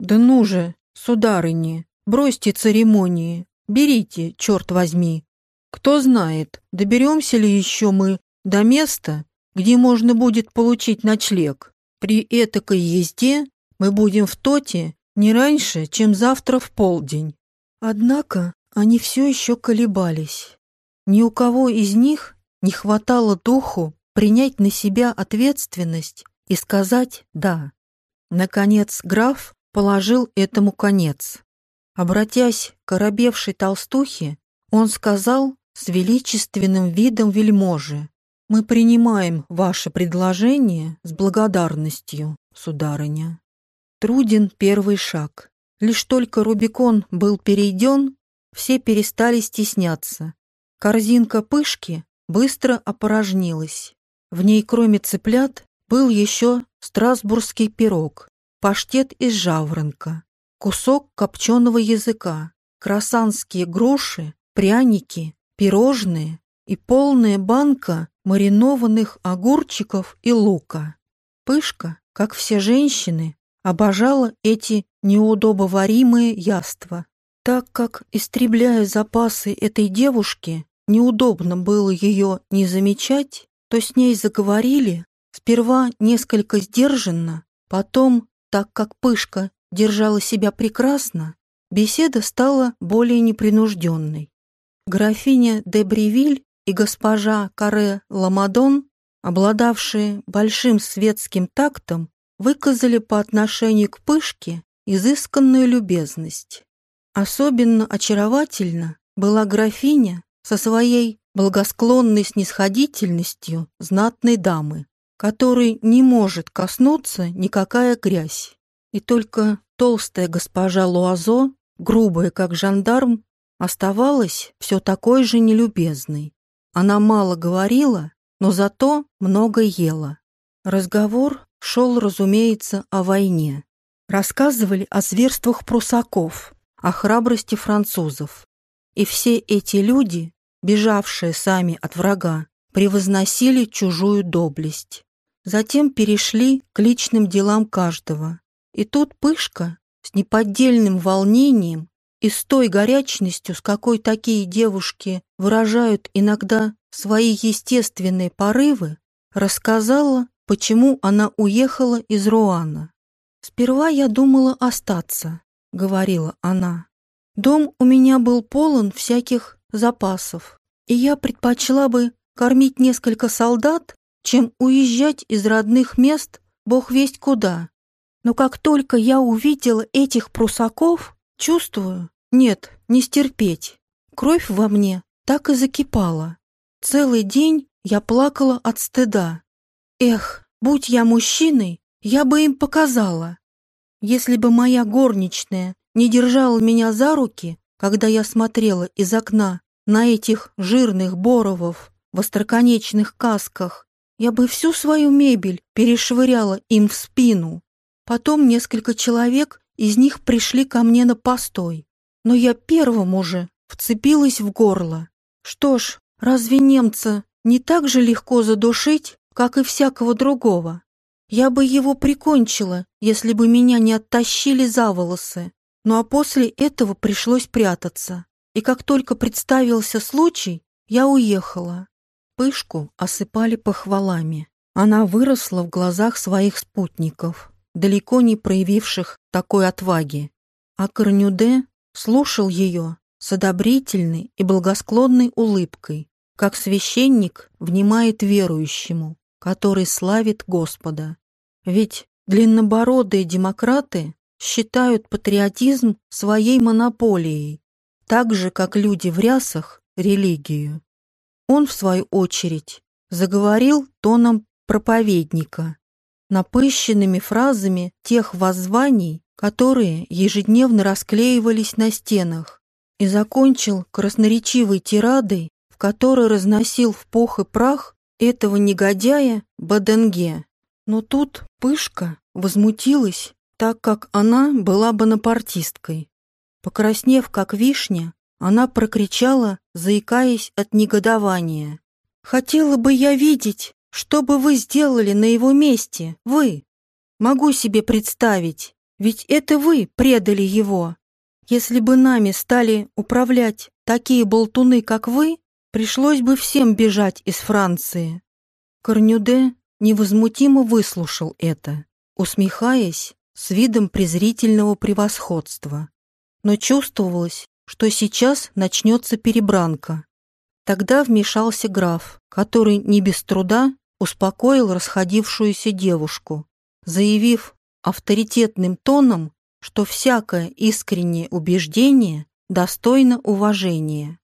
Да ну же, сударыни, бросьте церемонии, берите, черт возьми. Кто знает, доберемся ли еще мы до места, где можно будет получить ночлег. При этакой езде мы будем в Тоте не раньше, чем завтра в полдень». Однако они все еще колебались. Ни у кого из них не хватало духу принять на себя ответственность и сказать «да». Наконец граф положил этому конец. Обратясь к оробевшей толстухе, он сказал с величественным видом вельможи, «Мы принимаем ваше предложение с благодарностью, сударыня». Труден первый шаг. Лишь только Рубикон был перейден, все перестали стесняться. Корзинка пышки быстро опорожнилась. В ней, кроме цыплят, был еще страсбургский пирог, паштет из жаворонка, кусок копченого языка, красанские груши, пряники, пирожные и полная банка маринованных огурчиков и лука. Пышка, как все женщины, обожала эти неудобоваримые яства, так как, истребляя запасы этой девушки, неудобно было ее не замечать, то с ней заговорили сперва несколько сдержанно, потом, так как Пышка держала себя прекрасно, беседа стала более непринужденной. Графиня де Бревиль и госпожа Каре Ламадон, обладавшие большим светским тактом, выказали по отношению к Пышке изысканную любезность. Особенно очаровательна была графиня со своей благосклонной снисходительностью знатной дамы, которой не может коснуться никакая грязь. И только толстая госпожа Луазо, грубая как жандарм, оставалась все такой же нелюбезной. Она мало говорила, но зато много ела. Разговор шел, разумеется, о войне. Рассказывали о зверствах прусаков, о храбрости французов. И все эти люди, бежавшие сами от врага, превозносили чужую доблесть. Затем перешли к личным делам каждого. И тут Пышка с неподдельным волнением и с той горячностью, с какой такие девушки выражают иногда свои естественные порывы, рассказала, почему она уехала из Руана. «Сперва я думала остаться», — говорила она. «Дом у меня был полон всяких запасов, и я предпочла бы кормить несколько солдат, чем уезжать из родных мест бог весть куда. Но как только я увидела этих прусаков, чувствую, нет, не стерпеть. Кровь во мне так и закипала. Целый день я плакала от стыда. Эх, будь я мужчиной, я бы им показала. Если бы моя горничная не держала меня за руки, когда я смотрела из окна на этих жирных боровов в остроконечных касках, я бы всю свою мебель перешвыряла им в спину. Потом несколько человек из них пришли ко мне на постой, но я первым уже вцепилась в горло. Что ж, разве немца не так же легко задушить, как и всякого другого? Я бы его прикончила, если бы меня не оттащили за волосы. Ну а после этого пришлось прятаться. И как только представился случай, я уехала. Пышку осыпали похвалами. Она выросла в глазах своих спутников, далеко не проявивших такой отваги. А Корнюде слушал ее с одобрительной и благосклонной улыбкой, как священник внимает верующему, который славит Господа. Ведь длиннобородые демократы считают патриотизм своей монополией, так же, как люди в рясах – религию. Он, в свою очередь, заговорил тоном проповедника, напыщенными фразами тех воззваний, которые ежедневно расклеивались на стенах, и закончил красноречивой тирадой, в которой разносил в пух и прах этого негодяя Баденге. Но тут Пышка возмутилась, так как она была бонапартисткой. Покраснев, как вишня, она прокричала, заикаясь от негодования. «Хотела бы я видеть, что бы вы сделали на его месте, вы. Могу себе представить, ведь это вы предали его. Если бы нами стали управлять такие болтуны, как вы, пришлось бы всем бежать из Франции. Корнюде невозмутимо выслушал это, усмехаясь с видом презрительного превосходства. Но чувствовалось, что сейчас начнется перебранка. Тогда вмешался граф, который не без труда успокоил расходившуюся девушку, заявив авторитетным тоном, что всякое искреннее убеждение достойно уважения.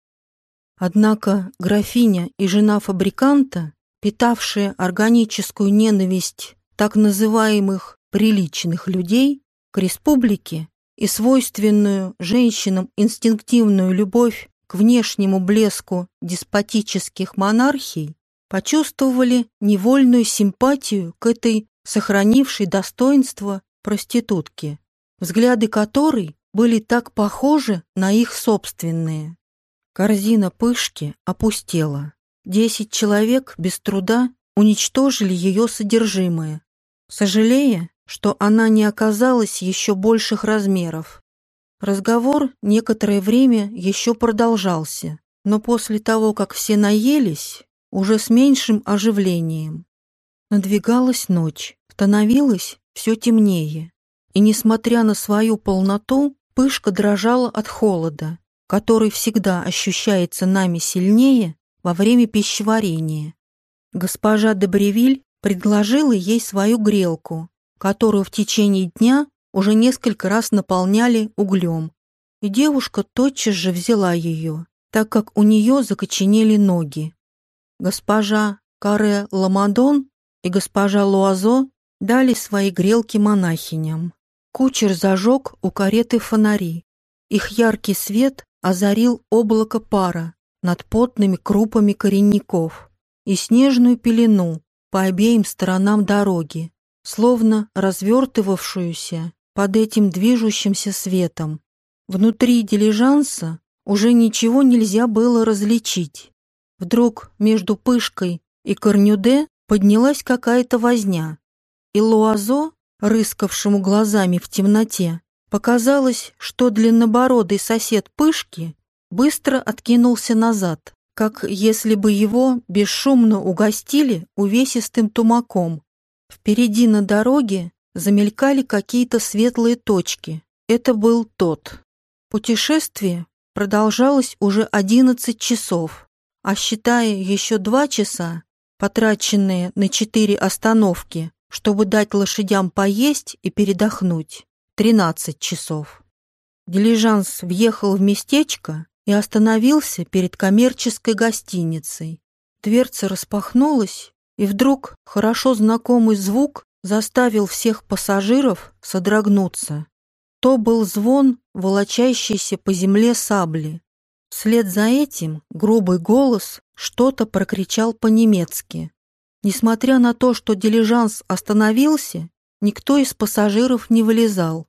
Однако графиня и жена фабриканта, питавшие органическую ненависть так называемых «приличных людей» к республике и свойственную женщинам инстинктивную любовь к внешнему блеску деспотических монархий, почувствовали невольную симпатию к этой сохранившей достоинство проститутке, взгляды которой были так похожи на их собственные. Корзина пышки опустела. Десять человек без труда уничтожили ее содержимое, сожалея, что она не оказалась еще больших размеров. Разговор некоторое время еще продолжался, но после того, как все наелись, уже с меньшим оживлением. Надвигалась ночь, становилось все темнее, и, несмотря на свою полноту, пышка дрожала от холода, который всегда ощущается нами сильнее во время пищеварения. Госпожа Дебревиль предложила ей свою грелку, которую в течение дня уже несколько раз наполняли углем, и девушка тотчас же взяла ее, так как у нее закоченели ноги. Госпожа Каре Ламадон и госпожа Луазо дали свои грелки монахиням. Кучер зажег у кареты фонари. Их яркий свет озарил облако пара над потными крупами коренников и снежную пелену по обеим сторонам дороги, словно развертывавшуюся под этим движущимся светом. Внутри дилижанса уже ничего нельзя было различить. Вдруг между Пышкой и Корнюде поднялась какая-то возня, и Луазо, рыскавшему глазами в темноте, показалось, что длиннобородый сосед Пышки быстро откинулся назад, как если бы его бесшумно угостили увесистым тумаком. Впереди на дороге замелькали какие-то светлые точки. Это был тот. Путешествие продолжалось уже одиннадцать часов, а считая еще два часа, потраченные на четыре остановки, чтобы дать лошадям поесть и передохнуть, 13 часов. Дилижанс въехал в местечко и остановился перед коммерческой гостиницей. Дверца распахнулась, и вдруг хорошо знакомый звук заставил всех пассажиров содрогнуться. То был звон, волочащийся по земле сабли. Вслед за этим грубый голос что-то прокричал по-немецки. Несмотря на то, что дилижанс остановился, никто из пассажиров не вылезал.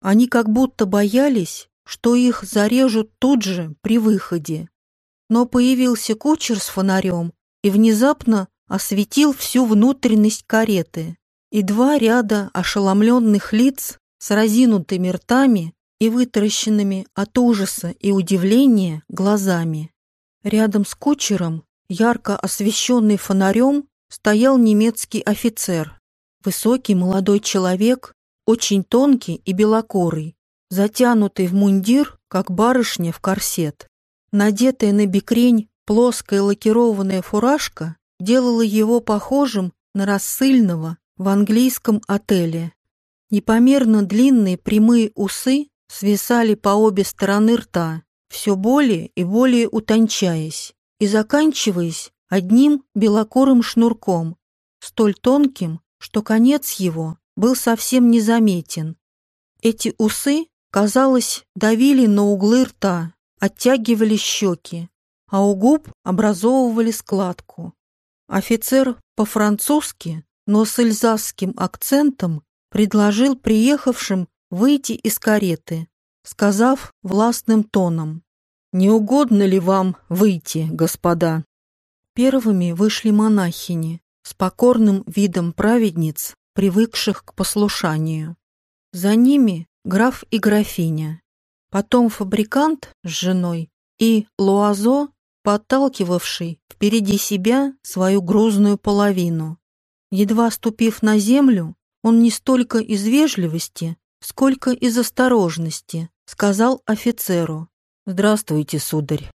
Они как будто боялись, что их зарежут тут же при выходе. Но появился кучер с фонарем и внезапно осветил всю внутренность кареты, и два ряда ошеломленных лиц с разинутыми ртами и вытаращенными от ужаса и удивления глазами. Рядом с кучером, ярко освещенный фонарем, стоял немецкий офицер. Высокий молодой человек, очень тонкий и белокорый, затянутый в мундир, как барышня в корсет. Надетая на бекрень плоская лакированная фуражка делала его похожим на рассыльного в английском отеле. Непомерно длинные прямые усы свисали по обе стороны рта, все более и более утончаясь и заканчиваясь одним белокорым шнурком, столь тонким, что конец его был совсем незаметен. Эти усы, казалось, давили на углы рта, оттягивали щеки, а у губ образовывали складку. Офицер по-французски, но с эльзасским акцентом предложил приехавшим выйти из кареты, сказав властным тоном «Не угодно ли вам выйти, господа?» Первыми вышли монахини с покорным видом праведниц, привыкших к послушанию. За ними граф и графиня. Потом фабрикант с женой и Луазо подталкивавший впереди себя свою грузную половину. Едва ступив на землю, он не столько из вежливости, сколько из осторожности сказал офицеру «Здравствуйте, сударь».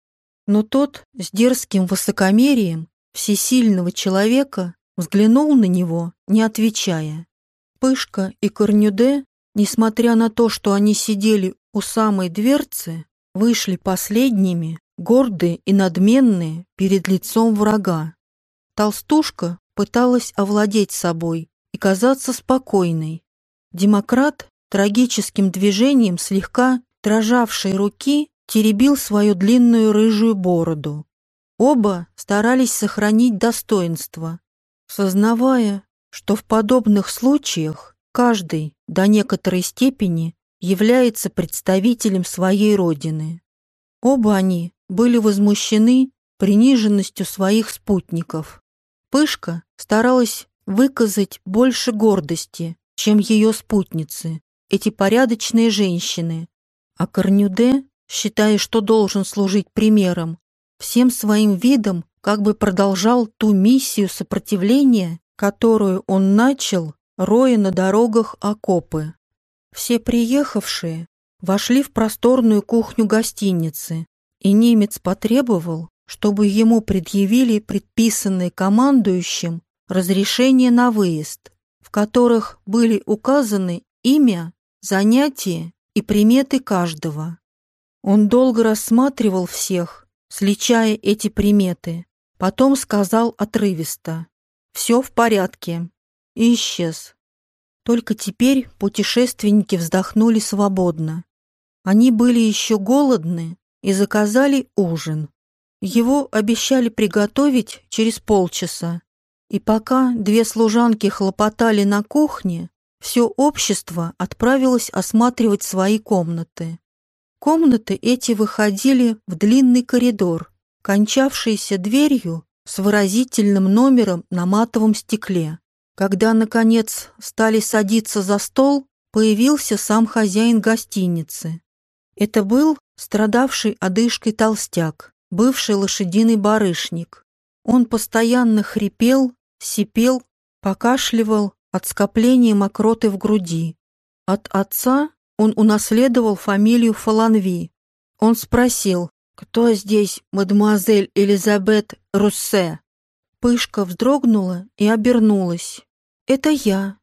Но тот с дерзким высокомерием всесильного человека взглянул на него, не отвечая. Пышка и Корнюде, несмотря на то, что они сидели у самой дверцы, вышли последними, гордые и надменные перед лицом врага. Толстушка пыталась овладеть собой и казаться спокойной. Демократ трагическим движением слегка дрожавшей руки теребил свою длинную рыжую бороду. Оба старались сохранить достоинство, сознавая, что в подобных случаях каждый до некоторой степени является представителем своей родины. Оба они были возмущены приниженностью своих спутников. Пышка старалась выказать больше гордости, чем ее спутницы, эти порядочные женщины, а Корнюде, считая, что должен служить примером, всем своим видом как бы продолжал ту миссию сопротивления, которую он начал, роя на дорогах окопы. Все приехавшие вошли в просторную кухню гостиницы, и немец потребовал, чтобы ему предъявили предписанные командующим разрешение на выезд, в которых были указаны имя, занятие и приметы каждого. Он долго рассматривал всех, сличая эти приметы, потом сказал отрывисто «Все в порядке» и исчез. Только теперь путешественники вздохнули свободно. Они были еще голодны и заказали ужин. Его обещали приготовить через полчаса, и пока две служанки хлопотали на кухне, все общество отправилось осматривать свои комнаты. Комнаты эти выходили в длинный коридор, кончавшийся дверью с выразительным номером на матовом стекле. Когда, наконец, стали садиться за стол, появился сам хозяин гостиницы. Это был страдавший одышкой толстяк, бывший лошадиный барышник. Он постоянно хрипел, сипел, покашливал от скопления мокроты в груди. От отца он унаследовал фамилию Фаланви. Он спросил, кто здесь мадемуазель Элизабет Руссе? Пышка вздрогнула и обернулась. «Это я.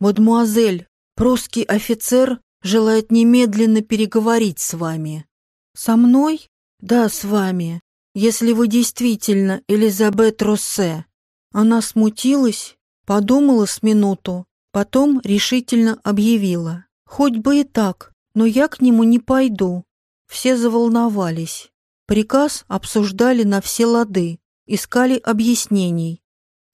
Мадемуазель, прусский офицер желает немедленно переговорить с вами». «Со мной?» «Да, с вами. Если вы действительно Элизабет Руссе». Она смутилась Подумала с минуту, потом решительно объявила. Хоть бы и так, но я к нему не пойду. Все заволновались. Приказ обсуждали на все лады, искали объяснений.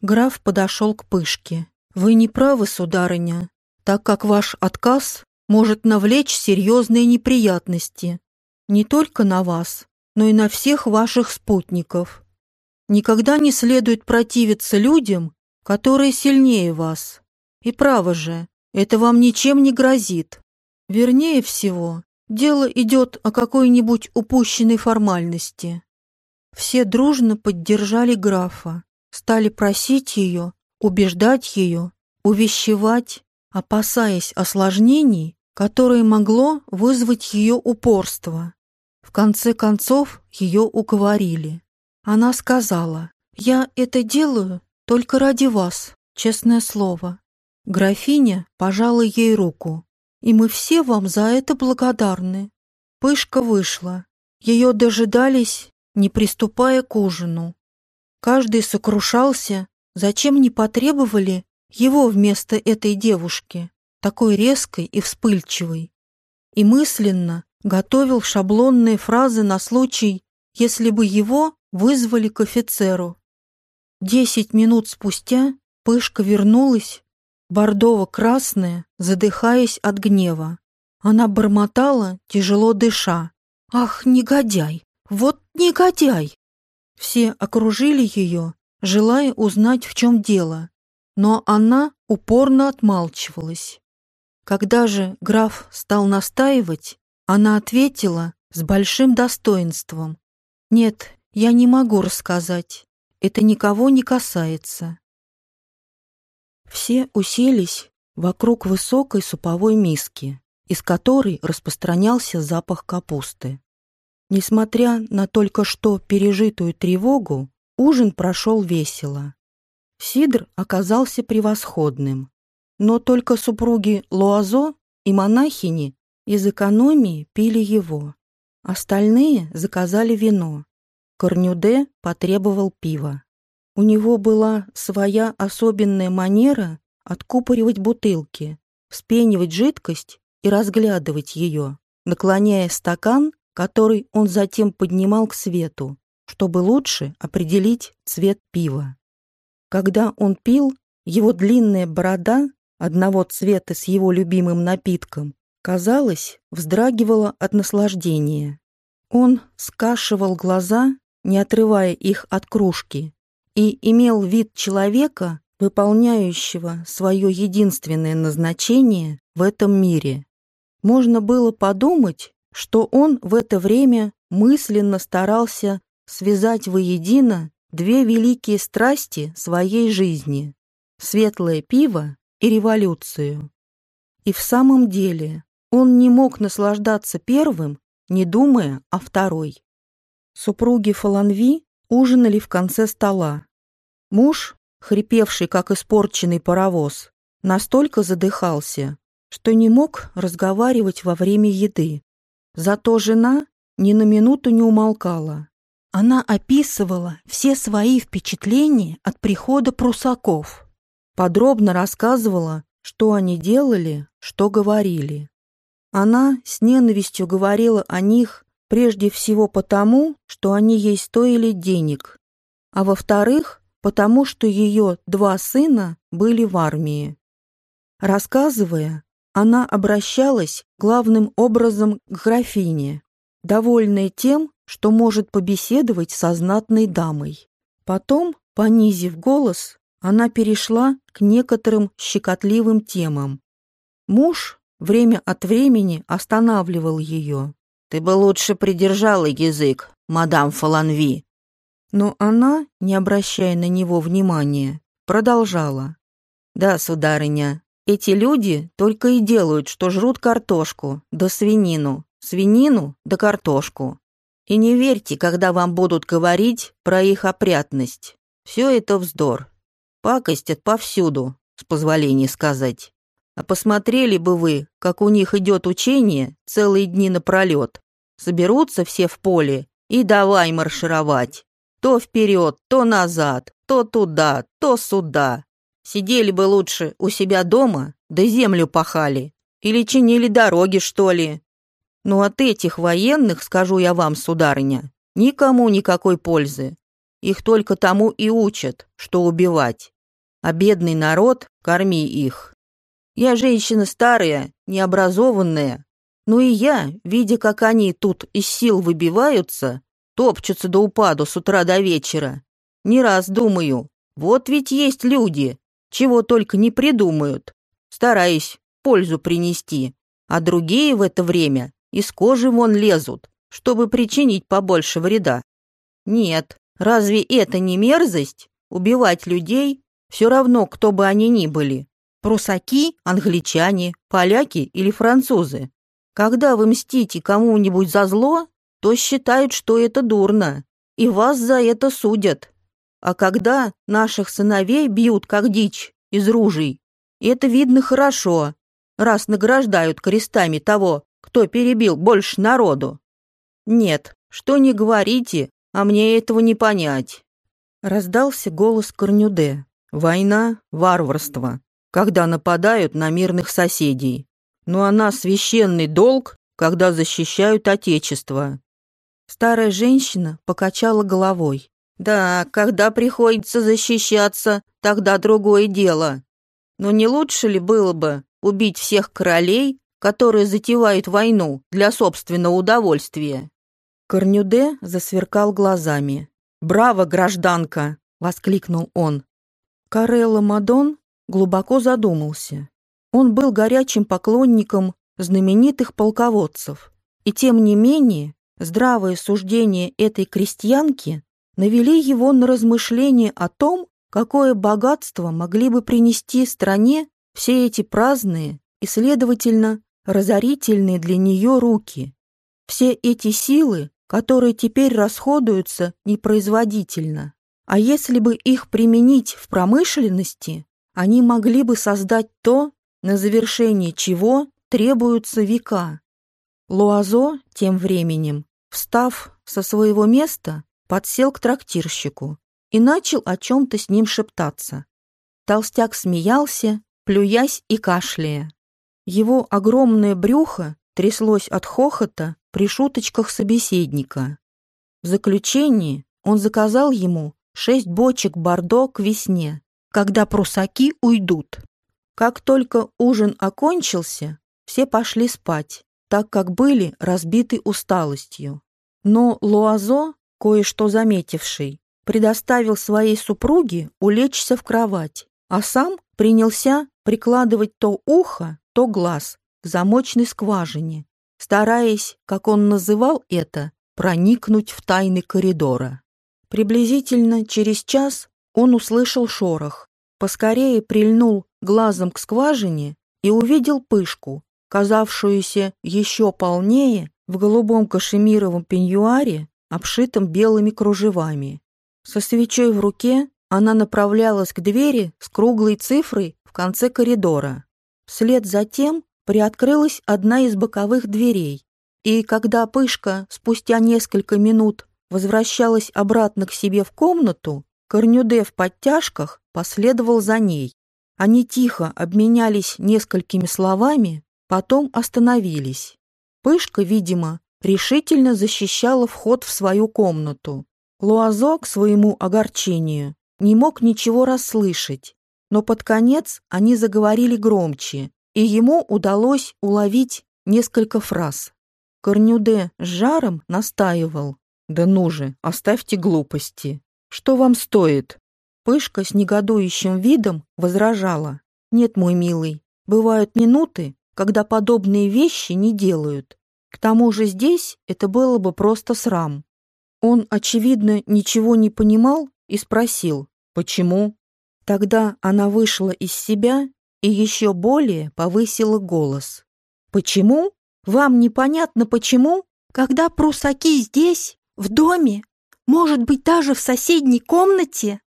Граф подошел к Пышке. «Вы не правы, сударыня, так как ваш отказ может навлечь серьезные неприятности. Не только на вас, но и на всех ваших спутников. Никогда не следует противиться людям, которые сильнее вас. И право же, это вам ничем не грозит. Вернее всего, дело идет о какой-нибудь упущенной формальности. Все дружно поддержали графа, стали просить ее, убеждать ее, увещевать, опасаясь осложнений, которые могло вызвать ее упорство. В конце концов ее уговорили. Она сказала, «Я это делаю только ради вас, честное слово. Графиня пожала ей руку. И мы все вам за это благодарны. Пышка вышла. Ее дожидались, не приступая к ужину. Каждый сокрушался, зачем не потребовали его вместо этой девушки, такой резкой и вспыльчивой. И мысленно готовил шаблонные фразы на случай, если бы его вызвали к офицеру. Десять минут спустя Пышка вернулась, бордово-красная, задыхаясь от гнева. Она бормотала, тяжело дыша. «Ах, негодяй! Вот негодяй!» Все окружили ее, желая узнать, в чем дело, но она упорно отмалчивалась. Когда же граф стал настаивать, она ответила с большим достоинством. «Нет, я не могу рассказать. Это никого не касается. Все уселись вокруг высокой суповой миски, из которой распространялся запах капусты. Несмотря на только что пережитую тревогу, ужин прошел весело. Сидр оказался превосходным, но только супруги Луазо и монахини из экономии пили его. Остальные заказали вино. Корнюде потребовал пива. У него была своя особенная манера откупоривать бутылки, вспенивать жидкость и разглядывать ее, наклоняя стакан, который он затем поднимал к свету, чтобы лучше определить цвет пива. Когда он пил, его длинная борода, одного цвета с его любимым напитком, казалось, вздрагивала от наслаждения. Он скашивал глаза, не отрывая их от кружки, и имел вид человека, выполняющего свое единственное назначение в этом мире. Можно было подумать, что он в это время мысленно старался связать воедино две великие страсти своей жизни — светлое пиво и революцию. И в самом деле он не мог наслаждаться первым, не думая о второй. Супруги Фаланви ужинали в конце стола. Муж, хрипевший как испорченный паровоз, настолько задыхался, что не мог разговаривать во время еды. Зато жена ни на минуту не умолкала. Она описывала все свои впечатления от прихода прусаков. Подробно рассказывала, что они делали, что говорили. Она с ненавистью говорила о них прежде всего потому, что они ей стоили денег, а во-вторых, потому что ее два сына были в армии. Рассказывая, она обращалась главным образом к графине, довольная тем, что может побеседовать со знатной дамой. Потом, понизив голос, она перешла к некоторым щекотливым темам. Муж время от времени останавливал ее. «Ты бы лучше придержала язык, мадам Фаланви». Но она, не обращая на него внимания, продолжала. «Да, сударыня, эти люди только и делают, что жрут картошку, да свинину, свинину да картошку. И не верьте, когда вам будут говорить про их опрятность. Все это вздор. Пакостят повсюду, с позволения сказать. А посмотрели бы вы, как у них идет учение целые дни напролет. Соберутся все в поле и давай маршировать. То вперед, то назад, то туда, то сюда. Сидели бы лучше у себя дома, да землю пахали. Или чинили дороги, что ли. Но от этих военных, скажу я вам, сударыня, никому никакой пользы. Их только тому и учат, что убивать. А бедный народ, корми их. Я женщина старая, необразованная. Ну и я, видя, как они тут из сил выбиваются, топчутся до упаду с утра до вечера, не раз думаю, вот ведь есть люди, чего только не придумают, стараясь пользу принести, а другие в это время из кожи вон лезут, чтобы причинить побольше вреда. Нет, разве это не мерзость? Убивать людей, все равно, кто бы они ни были. Прусаки, англичане, поляки или французы. Когда вы мстите кому-нибудь за зло, то считают, что это дурно, и вас за это судят. А когда наших сыновей бьют как дичь из ружей, это видно хорошо, раз награждают крестами того, кто перебил больше народу. Нет, что не говорите, а мне этого не понять. Раздался голос Корнюде. Война — варварство, когда нападают на мирных соседей. Но она священный долг, когда защищают Отечество. Старая женщина покачала головой. Да, когда приходится защищаться, тогда другое дело. Но не лучше ли было бы убить всех королей, которые затевают войну для собственного удовольствия? Корнюде засверкал глазами. «Браво, гражданка!» — воскликнул он. Карелла Мадон глубоко задумался. Он был горячим поклонником знаменитых полководцев и, тем не менее, здравые суждения этой крестьянки навели его на размышление о том, какое богатство могли бы принести стране все эти праздные и, следовательно, разорительные для нее руки. Все эти силы, которые теперь расходуются непроизводительно. А если бы их применить в промышленности, они могли бы создать то, на завершение чего требуются века. Луазо тем временем, встав со своего места, подсел к трактирщику и начал о чем-то с ним шептаться. Толстяк смеялся, плюясь и кашляя. Его огромное брюхо тряслось от хохота при шуточках собеседника. В заключении он заказал ему шесть бочек бордо к весне, когда прусаки уйдут. Как только ужин окончился, все пошли спать, так как были разбиты усталостью. Но Луазо, кое-что заметивший, предоставил своей супруге улечься в кровать, а сам принялся прикладывать то ухо, то глаз к замочной скважине, стараясь, как он называл это, проникнуть в тайны коридора. Приблизительно через час он услышал шорох, поскорее прильнул глазом к скважине и увидел пышку, казавшуюся еще полнее в голубом кашемировом пеньюаре, обшитом белыми кружевами. Со свечой в руке она направлялась к двери с круглой цифрой в конце коридора. Вслед за тем приоткрылась одна из боковых дверей, и когда Пышка спустя несколько минут возвращалась обратно к себе в комнату, Корнюде в подтяжках последовал за ней. Они тихо обменялись несколькими словами, потом остановились. Пышка, видимо, решительно защищала вход в свою комнату. Луазо, к своему огорчению, не мог ничего расслышать, но под конец они заговорили громче, и ему удалось уловить несколько фраз. Корнюде с жаром настаивал. «Да ну же, оставьте глупости. Что вам стоит?» Пышка с негодующим видом возражала. «Нет, мой милый, бывают минуты, когда подобные вещи не делают. К тому же здесь это было бы просто срам». Он, очевидно, ничего не понимал и спросил, почему. Тогда она вышла из себя и еще более повысила голос. «Почему? Вам непонятно почему? Когда прусаки здесь, в доме, может быть, даже в соседней комнате?»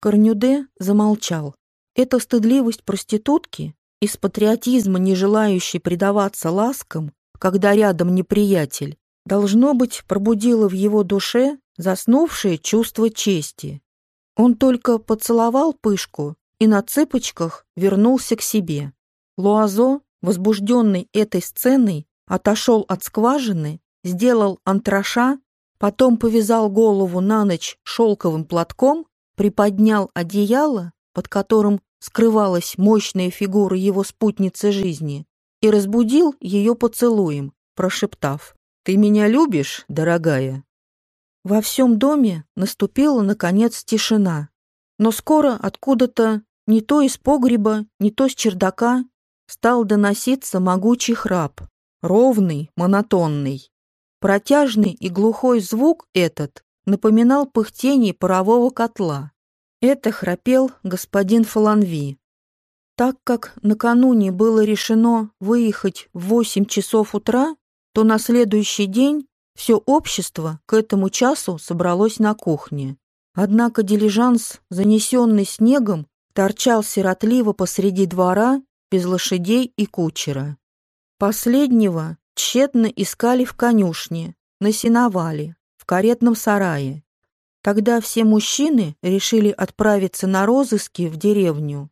Корнюде замолчал. Эта стыдливость проститутки, из патриотизма не желающей предаваться ласкам, когда рядом неприятель, должно быть, пробудила в его душе заснувшее чувство чести. Он только поцеловал пышку и на цыпочках вернулся к себе. Луазо, возбужденный этой сценой, отошел от скважины, сделал антраша, потом повязал голову на ночь шелковым платком, приподнял одеяло, под которым скрывалась мощная фигура его спутницы жизни, и разбудил ее поцелуем, прошептав «Ты меня любишь, дорогая?» Во всем доме наступила, наконец, тишина, но скоро откуда-то не то из погреба, не то с чердака стал доноситься могучий храп, ровный, монотонный. Протяжный и глухой звук этот напоминал пыхтение парового котла. Это храпел господин Фаланви. Так как накануне было решено выехать в 8 часов утра, то на следующий день все общество к этому часу собралось на кухне. Однако дилижанс, занесенный снегом, торчал сиротливо посреди двора без лошадей и кучера. Последнего тщетно искали в конюшне, на сеновале, в каретном сарае. Тогда все мужчины решили отправиться на розыски в деревню.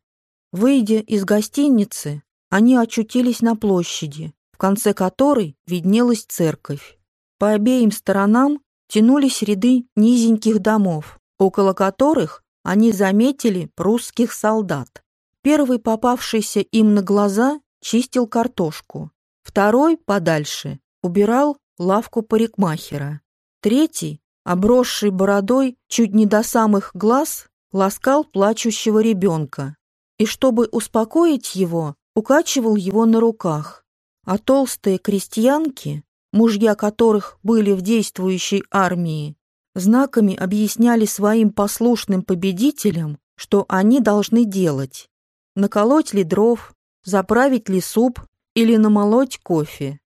Выйдя из гостиницы, они очутились на площади, в конце которой виднелась церковь. По обеим сторонам тянулись ряды низеньких домов, около которых они заметили прусских солдат. Первый попавшийся им на глаза чистил картошку, второй, подальше, убирал лавку парикмахера, третий, обросший бородой чуть не до самых глаз, ласкал плачущего ребенка. И, чтобы успокоить его, укачивал его на руках, а толстые крестьянки мужья которых были в действующей армии, знаками объясняли своим послушным победителям, что они должны делать. Наколоть ли дров, заправить ли суп или намолоть кофе.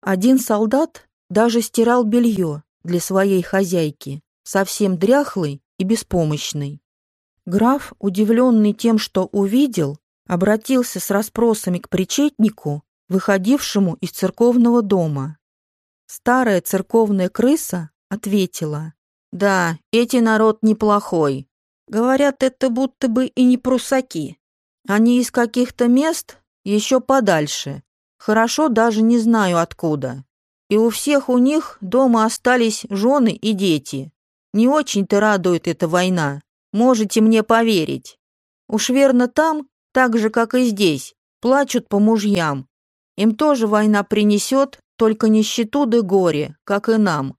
Один солдат даже стирал белье для своей хозяйки, совсем дряхлый и беспомощный. Граф, удивленный тем, что увидел, обратился с расспросами к причетнику, выходившему из церковного дома. Старая церковная крыса ответила, «Да, эти народ неплохой. Говорят, это будто бы и не прусаки. Они из каких-то мест еще подальше. Хорошо даже не знаю откуда. И у всех у них дома остались жены и дети. Не очень-то радует эта война. Можете мне поверить. Уж верно там, так же, как и здесь, плачут по мужьям. Им тоже война принесет, только нищету да горе, как и нам.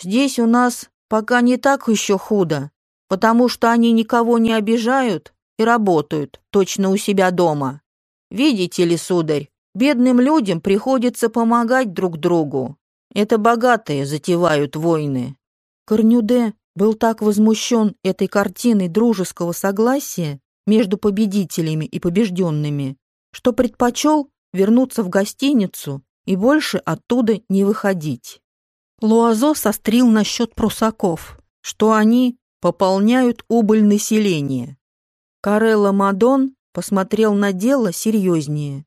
Здесь у нас пока не так еще худо, потому что они никого не обижают и работают точно у себя дома. Видите ли, сударь, бедным людям приходится помогать друг другу. Это богатые затевают войны. Корнюде был так возмущен этой картиной дружеского согласия между победителями и побежденными, что предпочел вернуться в гостиницу и больше оттуда не выходить. Луазо сострил насчет прусаков, что они пополняют убыль населения. Карелла Мадон посмотрел на дело серьезнее.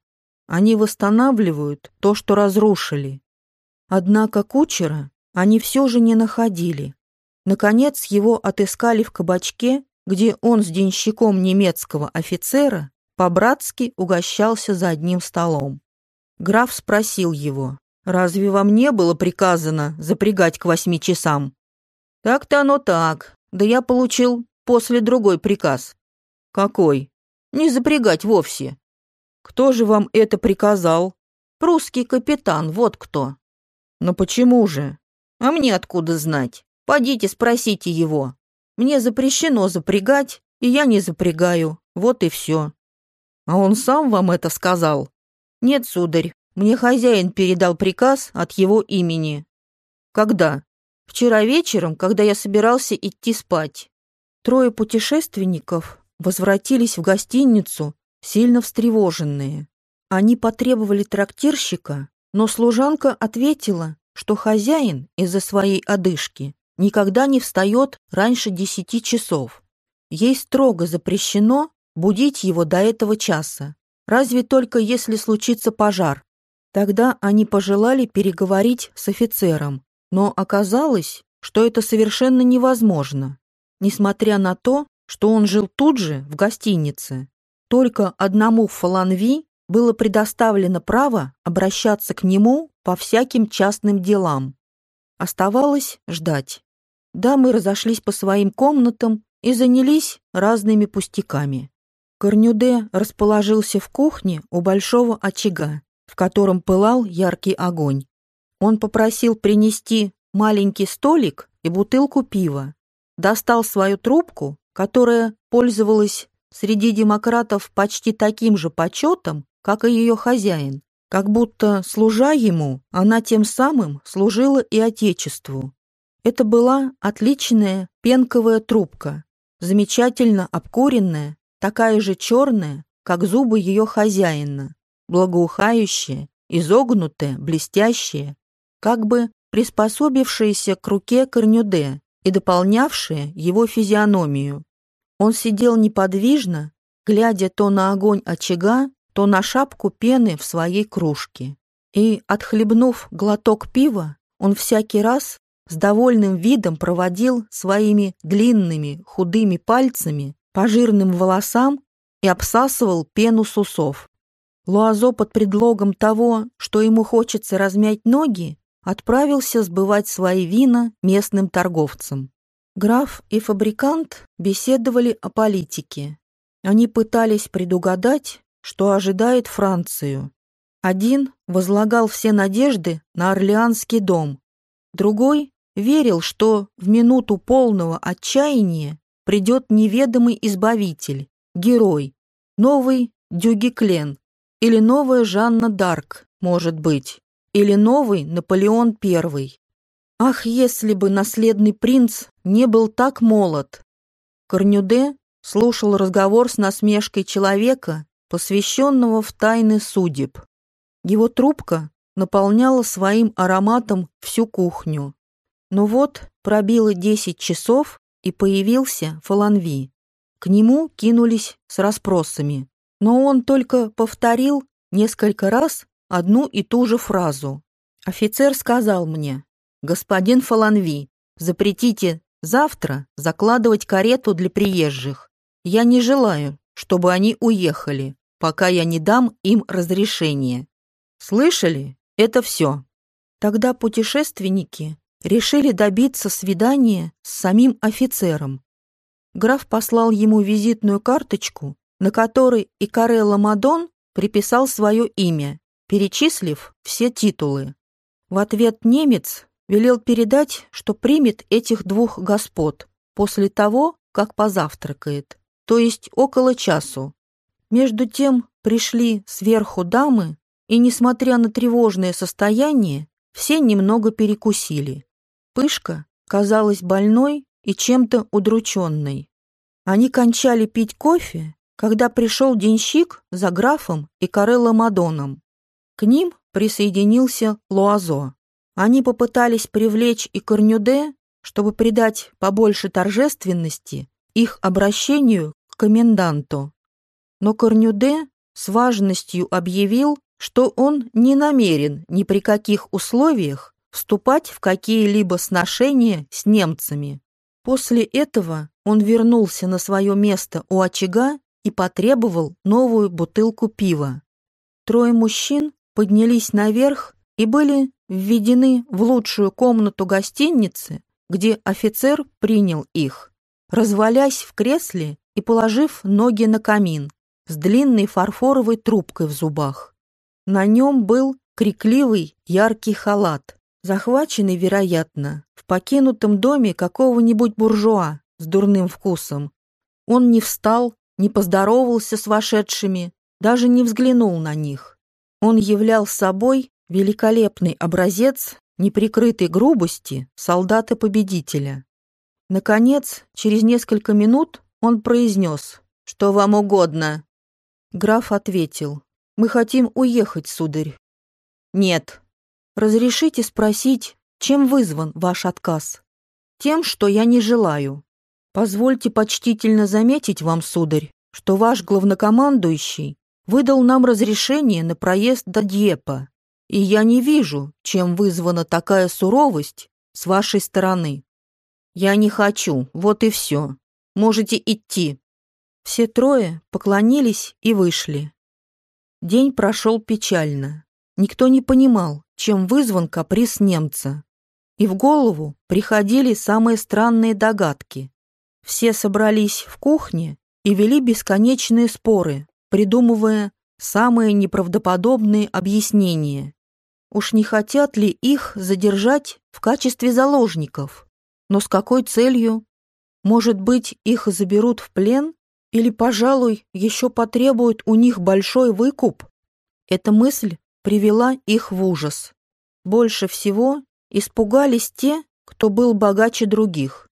Они восстанавливают то, что разрушили. Однако кучера они все же не находили. Наконец его отыскали в кабачке, где он с денщиком немецкого офицера по-братски угощался за одним столом. Граф спросил его, «Разве вам не было приказано запрягать к восьми часам?» «Так-то оно так. Да я получил после другой приказ». «Какой?» «Не запрягать вовсе». «Кто же вам это приказал?» «Прусский капитан, вот кто». «Но почему же?» «А мне откуда знать? Пойдите спросите его. Мне запрещено запрягать, и я не запрягаю. Вот и все». «А он сам вам это сказал?» «Нет, сударь, мне хозяин передал приказ от его имени». «Когда?» «Вчера вечером, когда я собирался идти спать». Трое путешественников возвратились в гостиницу, сильно встревоженные. Они потребовали трактирщика, но служанка ответила, что хозяин из-за своей одышки никогда не встает раньше десяти часов. Ей строго запрещено будить его до этого часа, разве только если случится пожар. Тогда они пожелали переговорить с офицером, но оказалось, что это совершенно невозможно, несмотря на то, что он жил тут же, в гостинице. Только одному Фаланви было предоставлено право обращаться к нему по всяким частным делам. Оставалось ждать. Дамы разошлись по своим комнатам и занялись разными пустяками. Корнюде расположился в кухне у большого очага, в котором пылал яркий огонь. Он попросил принести маленький столик и бутылку пива, достал свою трубку, которая пользовалась среди демократов почти таким же почетом, как и ее хозяин, как будто, служа ему, она тем самым служила и Отечеству. Это была отличная пенковая трубка, замечательно обкуренная, такая же черная, как зубы ее хозяина, благоухающая, изогнутая, блестящая, как бы приспособившаяся к руке Корнюде и дополнявшая его физиономию. Он сидел неподвижно, глядя то на огонь очага, то на шапку пены в своей кружке. И, отхлебнув глоток пива, он всякий раз с довольным видом проводил своими длинными худыми пальцами по жирным волосам и обсасывал пену с усов. Луазо под предлогом того, что ему хочется размять ноги, отправился сбывать свои вина местным торговцам. Граф и фабрикант беседовали о политике. Они пытались предугадать, что ожидает Францию. Один возлагал все надежды на Орлеанский дом, другой верил, что в минуту полного отчаяния придет неведомый избавитель, герой, новый Дюгиклен или новая Жанна Дарк, может быть. или новый Наполеон I. Ах, если бы наследный принц не был так молод! Корнюде слушал разговор с насмешкой человека, посвященного в тайны судеб. Его трубка наполняла своим ароматом всю кухню. Но вот пробило десять часов, и появился Фаланви. К нему кинулись с расспросами, но он только повторил несколько раз одну и ту же фразу. Офицер сказал мне, «Господин Фаланви, запретите завтра закладывать карету для приезжих. Я не желаю, чтобы они уехали, пока я не дам им разрешение. Слышали? Это все». Тогда путешественники решили добиться свидания с самим офицером. Граф послал ему визитную карточку, на которой Икарелла Мадон приписал свое имя, перечислив все титулы. В ответ немец велел передать, что примет этих двух господ после того, как позавтракает, то есть около часу. Между тем пришли сверху дамы, и, несмотря на тревожное состояние, все немного перекусили. Пышка казалась больной и чем-то удрученной. Они кончали пить кофе, когда пришел денщик за графом и Карелло Мадоном. К ним присоединился Луазо. Они попытались привлечь и Корнюде, чтобы придать побольше торжественности их обращению к коменданту. Но Корнюде с важностью объявил, что он не намерен ни при каких условиях вступать в какие-либо сношения с немцами. После этого он вернулся на свое место у очага и потребовал новую бутылку пива. Трое мужчин поднялись наверх и были введены в лучшую комнату гостиницы, где офицер принял их, развалясь в кресле и положив ноги на камин с длинной фарфоровой трубкой в зубах. На нем был крикливый яркий халат, захваченный, вероятно, в покинутом доме какого-нибудь буржуа с дурным вкусом. Он не встал, не поздоровался с вошедшими, даже не взглянул на них. Он являл собой великолепный образец неприкрытой грубости солдата-победителя. Наконец, через несколько минут он произнес «Что вам угодно?» Граф ответил «Мы хотим уехать, сударь». «Нет, Разрешите спросить, чем вызван ваш отказ? Тем, что я не желаю. Позвольте почтительно заметить вам, сударь, что ваш главнокомандующий выдал нам разрешение на проезд до Дьепа, и я не вижу, чем вызвана такая суровость с вашей стороны. Я не хочу, вот и все. Можете идти. Все трое поклонились и вышли. День прошел печально. Никто не понимал, чем вызван каприз немца. И в голову приходили самые странные догадки. Все собрались в кухне и вели бесконечные споры, придумывая самые неправдоподобные объяснения. Уж не хотят ли их задержать в качестве заложников? Но с какой целью? Может быть, их заберут в плен? Или, пожалуй, еще потребуют у них большой выкуп? Эта мысль привела их в ужас. Больше всего испугались те, кто был богаче других.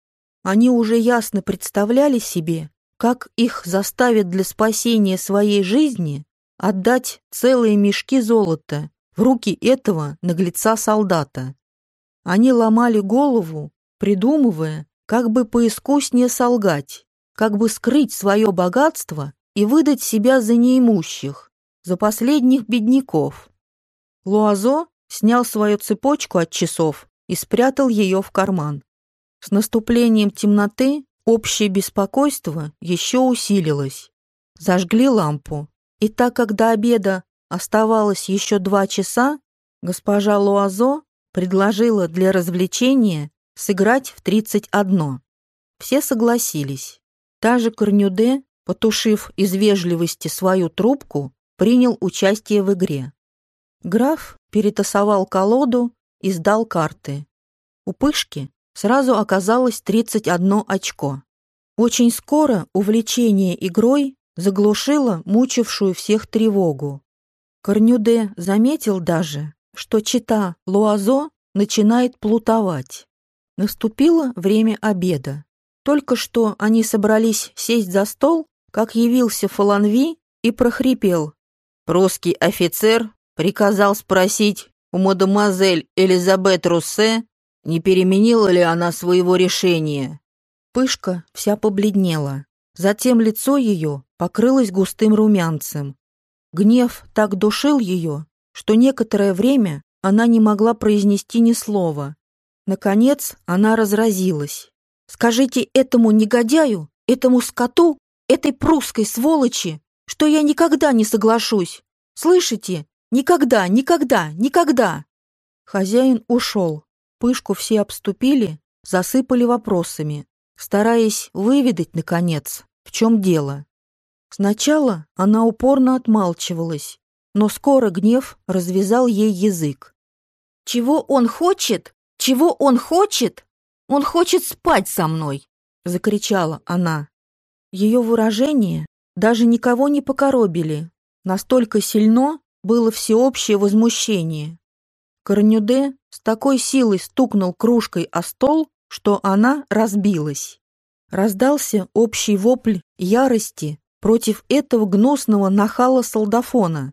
Они уже ясно представляли себе, как их заставят для спасения своей жизни отдать целые мешки золота в руки этого наглеца-солдата. Они ломали голову, придумывая, как бы поискуснее солгать, как бы скрыть свое богатство и выдать себя за неимущих, за последних бедняков. Луазо снял свою цепочку от часов и спрятал ее в карман. С наступлением темноты общее беспокойство еще усилилось. Зажгли лампу, и так как до обеда оставалось еще два часа, госпожа Луазо предложила для развлечения сыграть в тридцать одно. Все согласились. Та же Корнюде, потушив из вежливости свою трубку, принял участие в игре. Граф перетасовал колоду и сдал карты. У Пышки сразу оказалось 31 очко. Очень скоро увлечение игрой заглушило мучившую всех тревогу. Корнюде заметил даже, что чита Луазо начинает плутовать. Наступило время обеда. Только что они собрались сесть за стол, как явился Фаланви и прохрипел. Прусский офицер приказал спросить у мадемуазель Элизабет Руссе, не переменила ли она своего решения. Пышка вся побледнела. Затем лицо ее покрылось густым румянцем. Гнев так душил ее, что некоторое время она не могла произнести ни слова. Наконец она разразилась. «Скажите этому негодяю, этому скоту, этой прусской сволочи, что я никогда не соглашусь. Слышите? Никогда, никогда, никогда!» Хозяин ушел. Пышку все обступили, засыпали вопросами, стараясь выведать, наконец, в чем дело. Сначала она упорно отмалчивалась, но скоро гнев развязал ей язык. «Чего он хочет? Чего он хочет? Он хочет спать со мной!» — закричала она. Ее выражение даже никого не покоробили. Настолько сильно было всеобщее возмущение. Корнюде с такой силой стукнул кружкой о стол, что она разбилась. Раздался общий вопль ярости против этого гнусного нахала солдафона.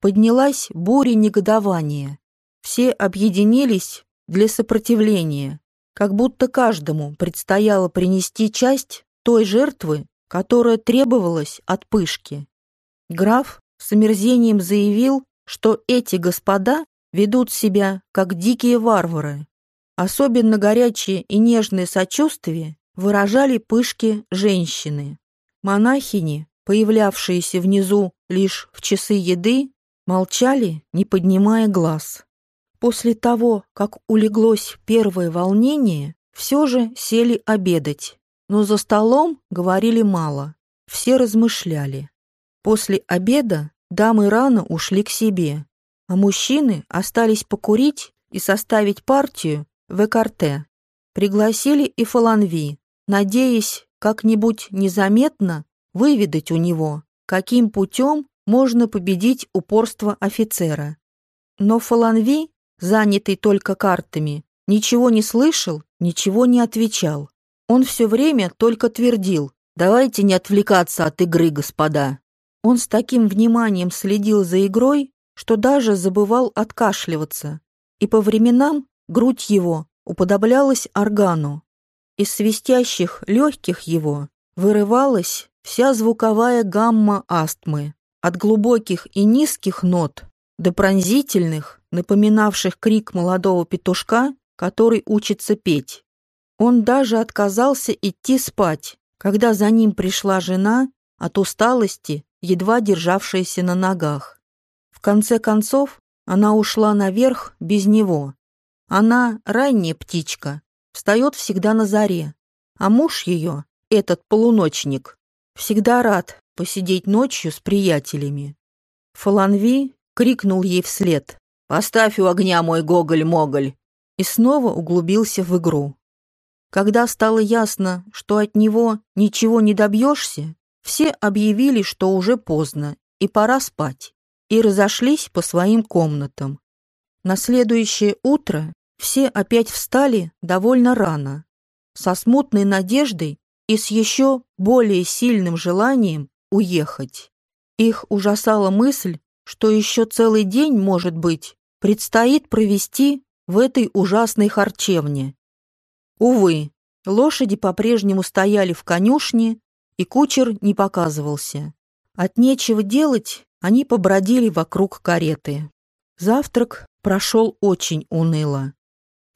Поднялась буря негодования. Все объединились для сопротивления, как будто каждому предстояло принести часть той жертвы, которая требовалась от пышки. Граф с омерзением заявил, что эти господа ведут себя как дикие варвары. Особенно горячее и нежное сочувствие выражали пышки женщины. Монахини, появлявшиеся внизу лишь в часы еды, молчали, не поднимая глаз. После того, как улеглось первое волнение, все же сели обедать, но за столом говорили мало, все размышляли. После обеда дамы рано ушли к себе, а мужчины остались покурить и составить партию в Экарте. Пригласили и Фаланви, надеясь как-нибудь незаметно выведать у него, каким путем можно победить упорство офицера. Но Фаланви, занятый только картами, ничего не слышал, ничего не отвечал. Он все время только твердил «Давайте не отвлекаться от игры, господа». Он с таким вниманием следил за игрой, что даже забывал откашливаться, и по временам грудь его уподоблялась органу. Из свистящих легких его вырывалась вся звуковая гамма астмы, от глубоких и низких нот до пронзительных, напоминавших крик молодого петушка, который учится петь. Он даже отказался идти спать, когда за ним пришла жена от усталости, едва державшаяся на ногах. В конце концов, она ушла наверх без него. Она ранняя птичка, встает всегда на заре, а муж ее, этот полуночник, всегда рад посидеть ночью с приятелями. Фаланви крикнул ей вслед «Поставь у огня мой гоголь-моголь!» и снова углубился в игру. Когда стало ясно, что от него ничего не добьешься, все объявили, что уже поздно и пора спать, и разошлись по своим комнатам. На следующее утро все опять встали довольно рано, со смутной надеждой и с еще более сильным желанием уехать. Их ужасала мысль, что еще целый день, может быть, предстоит провести в этой ужасной харчевне. Увы, лошади по-прежнему стояли в конюшне, и кучер не показывался. От нечего делать они побродили вокруг кареты. Завтрак прошел очень уныло.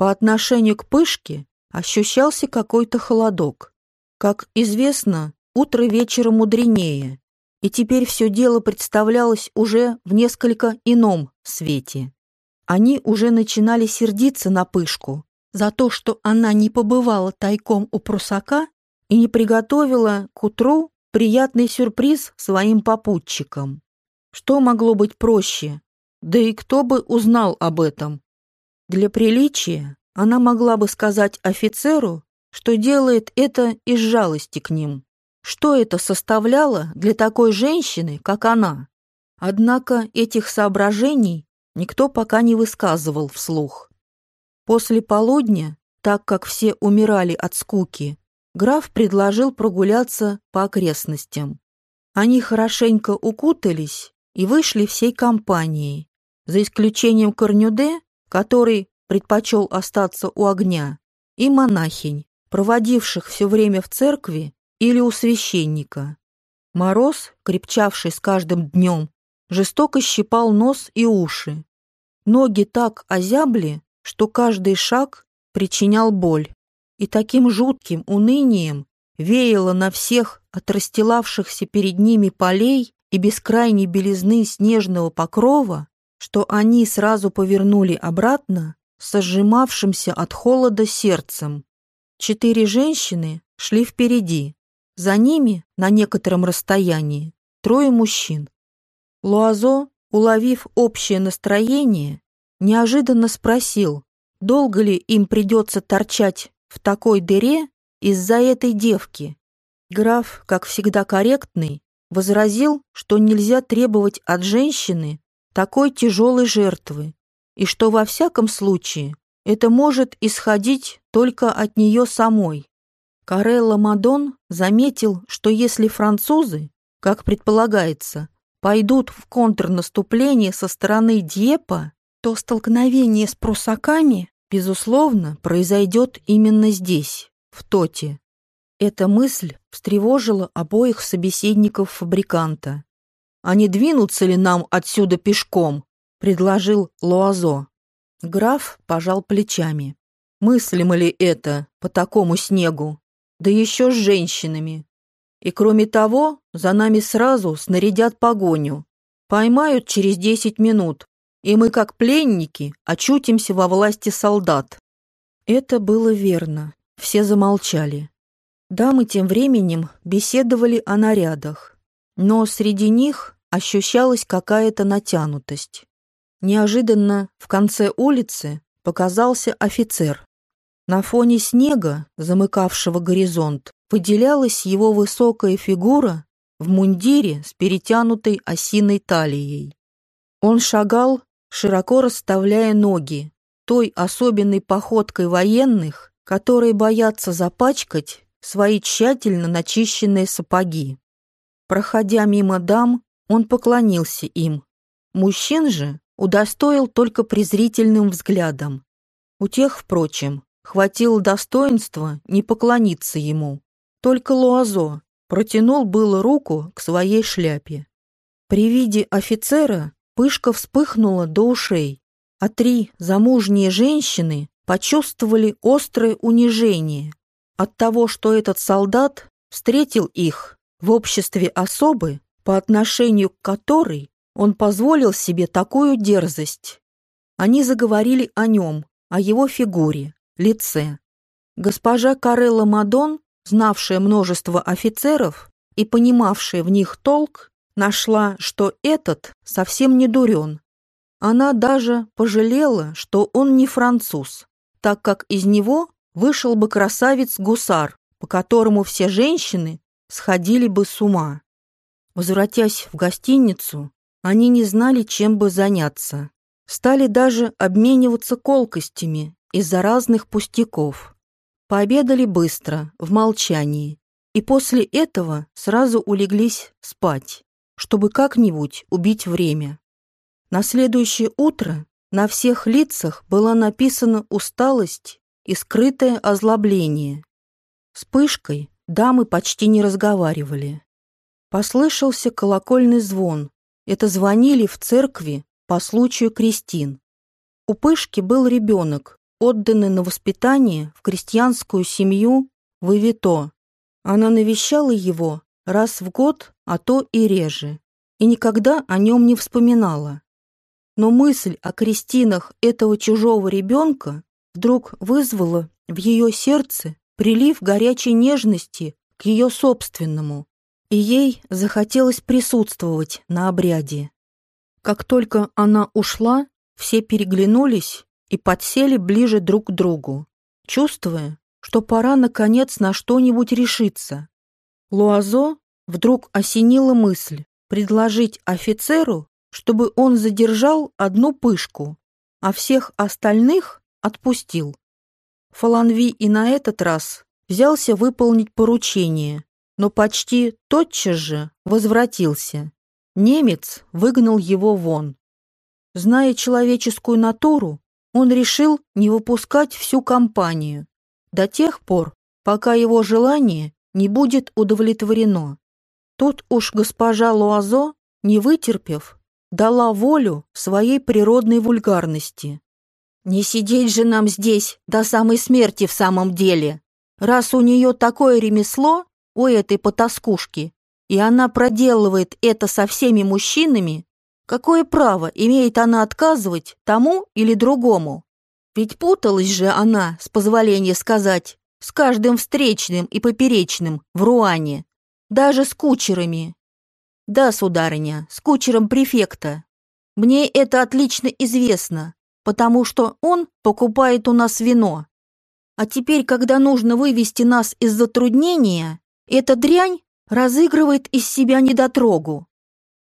По отношению к пышке ощущался какой-то холодок. Как известно, утро вечера мудренее, и теперь все дело представлялось уже в несколько ином свете. Они уже начинали сердиться на пышку, за то, что она не побывала тайком у прусака и не приготовила к утру приятный сюрприз своим попутчикам. Что могло быть проще? Да и кто бы узнал об этом? Для приличия она могла бы сказать офицеру, что делает это из жалости к ним. Что это составляло для такой женщины, как она? Однако этих соображений никто пока не высказывал вслух. После полудня, так как все умирали от скуки, граф предложил прогуляться по окрестностям. Они хорошенько укутались и вышли всей компанией, за исключением Корнюде, который предпочел остаться у огня, и монахинь, проводивших все время в церкви или у священника. Мороз, крепчавший с каждым днем, жестоко щипал нос и уши. Ноги так озябли, что каждый шаг причинял боль. И таким жутким унынием веяло на всех от расстилавшихся перед ними полей и бескрайней белизны снежного покрова, что они сразу повернули обратно со сжимавшимся от холода сердцем. Четыре женщины шли впереди. За ними, на некотором расстоянии, трое мужчин. Луазо, уловив общее настроение, неожиданно спросил, долго ли им придется торчать в такой дыре из-за этой девки. Граф, как всегда корректный, возразил, что нельзя требовать от женщины такой тяжелой жертвы, и что во всяком случае это может исходить только от нее самой. Карелла Мадон заметил, что если французы, как предполагается, пойдут в контрнаступление со стороны Дьепа, то столкновение с прусаками, безусловно, произойдет именно здесь, в Тоте. Эта мысль встревожила обоих собеседников фабриканта. «А не двинутся ли нам отсюда пешком?» — предложил Луазо. Граф пожал плечами. «Мыслимо ли это по такому снегу? Да еще с женщинами. И кроме того, за нами сразу снарядят погоню. Поймают через десять минут, и мы, как пленники, очутимся во власти солдат». Это было верно. Все замолчали. Дамы тем временем беседовали о нарядах, но среди них ощущалась какая-то натянутость. Неожиданно в конце улицы показался офицер. На фоне снега, замыкавшего горизонт, выделялась его высокая фигура в мундире с перетянутой осиной талией. Он шагал, широко расставляя ноги, той особенной походкой военных, которые боятся запачкать свои тщательно начищенные сапоги. Проходя мимо дам, он поклонился им. Мужчин же удостоил только презрительным взглядом. У тех, впрочем, хватило достоинства не поклониться ему. Только Луазо протянул было руку к своей шляпе. При виде офицера пышка вспыхнула до ушей, а три замужние женщины почувствовали острое унижение от того, что этот солдат встретил их в обществе особы, по отношению к которой он позволил себе такую дерзость. Они заговорили о нем, о его фигуре, лице. Госпожа Карелла Мадон, знавшая множество офицеров и понимавшая в них толк, нашла, что этот совсем не дурен. Она даже пожалела, что он не француз, так как из него вышел бы красавец-гусар, по которому все женщины сходили бы с ума. Возвратясь в гостиницу, они не знали, чем бы заняться. Стали даже обмениваться колкостями из-за разных пустяков. Пообедали быстро, в молчании, и после этого сразу улеглись спать, чтобы как-нибудь убить время. На следующее утро на всех лицах была написана усталость и скрытое озлобление. С пышкой дамы почти не разговаривали. Послышался колокольный звон, это звонили в церкви по случаю крестин. У Пышки был ребенок, отданный на воспитание в крестьянскую семью в Ивито. Она навещала его раз в год, а то и реже, и никогда о нем не вспоминала. Но мысль о крестинах этого чужого ребенка вдруг вызвала в ее сердце прилив горячей нежности к ее собственному, и ей захотелось присутствовать на обряде. Как только она ушла, все переглянулись и подсели ближе друг к другу, чувствуя, что пора наконец на что-нибудь решиться. Луазо вдруг осенила мысль предложить офицеру чтобы он задержал одну пышку, а всех остальных отпустил. Фаланви и на этот раз взялся выполнить поручение, но почти тотчас же возвратился. Немец выгнал его вон. Зная человеческую натуру, он решил не выпускать всю компанию до тех пор, пока его желание не будет удовлетворено. Тут уж госпожа Луазо, не вытерпев, дала волю своей природной вульгарности. «Не сидеть же нам здесь до самой смерти в самом деле. Раз у нее такое ремесло, у этой потаскушки, и она проделывает это со всеми мужчинами, какое право имеет она отказывать тому или другому? Ведь путалась же она, с позволения сказать, с каждым встречным и поперечным в Руане, даже с кучерами. Да, сударыня, с кучером префекта. Мне это отлично известно, потому что он покупает у нас вино. А теперь, когда нужно вывести нас из затруднения, эта дрянь разыгрывает из себя недотрогу.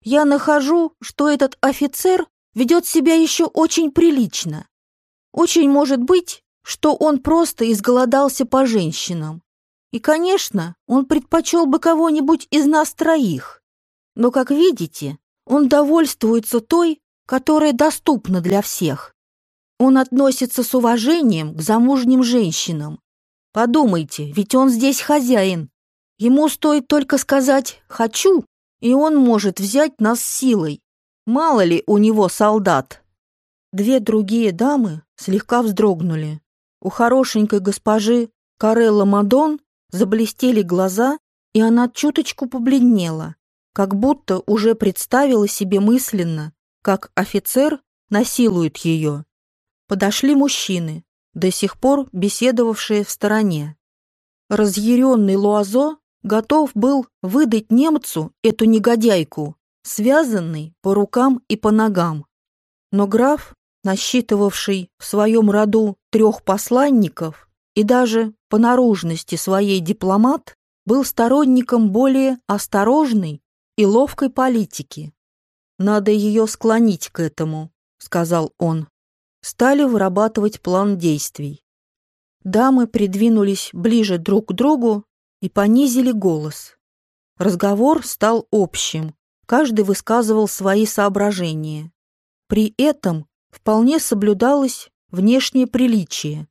Я нахожу, что этот офицер ведет себя еще очень прилично. Очень может быть, что он просто изголодался по женщинам. И, конечно, он предпочел бы кого-нибудь из нас троих. Но, как видите, он довольствуется той, которая доступна для всех. Он относится с уважением к замужним женщинам. Подумайте, ведь он здесь хозяин. Ему стоит только сказать «хочу», и он может взять нас силой. Мало ли у него солдат. Две другие дамы слегка вздрогнули. У хорошенькой госпожи Карелла Мадон заблестели глаза, и она чуточку побледнела, как будто уже представила себе мысленно, как офицер насилует ее. Подошли мужчины, до сих пор беседовавшие в стороне. Разъяренный Луазо готов был выдать немцу эту негодяйку, связанный по рукам и по ногам. Но граф насчитывавший в своем роду трех посланников и даже по наружности своей дипломат, был сторонником более осторожной и ловкой политики. «Надо ее склонить к этому», — сказал он. Стали вырабатывать план действий. Дамы придвинулись ближе друг к другу и понизили голос. Разговор стал общим, каждый высказывал свои соображения. При этом вполне соблюдалось внешнее приличие.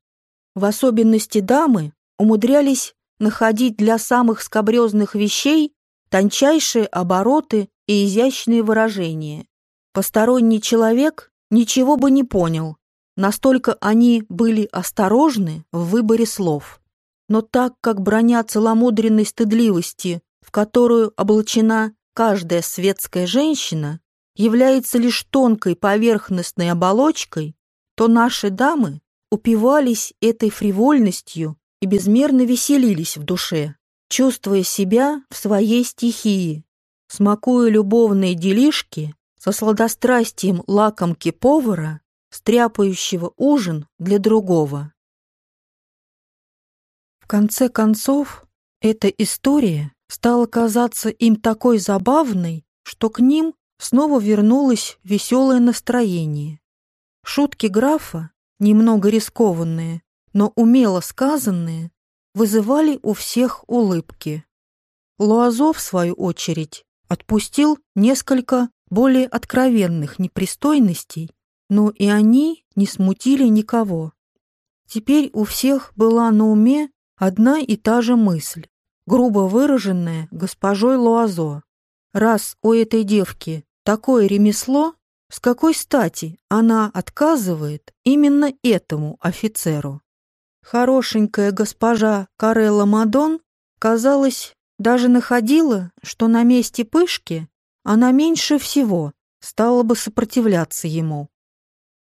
В особенности дамы умудрялись находить для самых скобрезных вещей тончайшие обороты и изящные выражения. Посторонний человек ничего бы не понял, настолько они были осторожны в выборе слов. Но так как броня целомудренной стыдливости, в которую облачена каждая светская женщина, является лишь тонкой поверхностной оболочкой, то наши дамы упивались этой фривольностью и безмерно веселились в душе, чувствуя себя в своей стихии, смакуя любовные делишки со сладострастием лакомки повара, стряпающего ужин для другого. В конце концов, эта история стала казаться им такой забавной, что к ним снова вернулось веселое настроение. Шутки графа, немного рискованные, но умело сказанные, вызывали у всех улыбки. Луазо, в свою очередь, отпустил несколько более откровенных непристойностей, но и они не смутили никого. Теперь у всех была на уме одна и та же мысль, грубо выраженная госпожой Луазо. Раз у этой девки такое ремесло, с какой стати она отказывает именно этому офицеру? Хорошенькая госпожа Карелла Мадон, казалось, даже находила, что на месте пышки она меньше всего стала бы сопротивляться ему.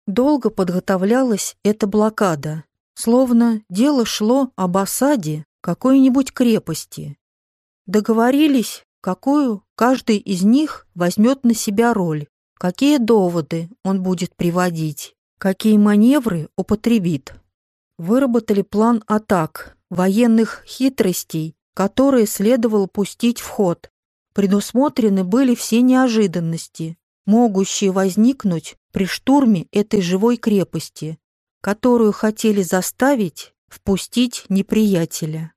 Долго подготовлялась эта блокада, словно дело шло об осаде какой-нибудь крепости. Договорились какую каждый из них возьмет на себя роль, какие доводы он будет приводить, какие маневры употребит. Выработали план атак, военных хитростей, которые следовало пустить в ход. Предусмотрены были все неожиданности, могущие возникнуть при штурме этой живой крепости, которую хотели заставить впустить неприятеля.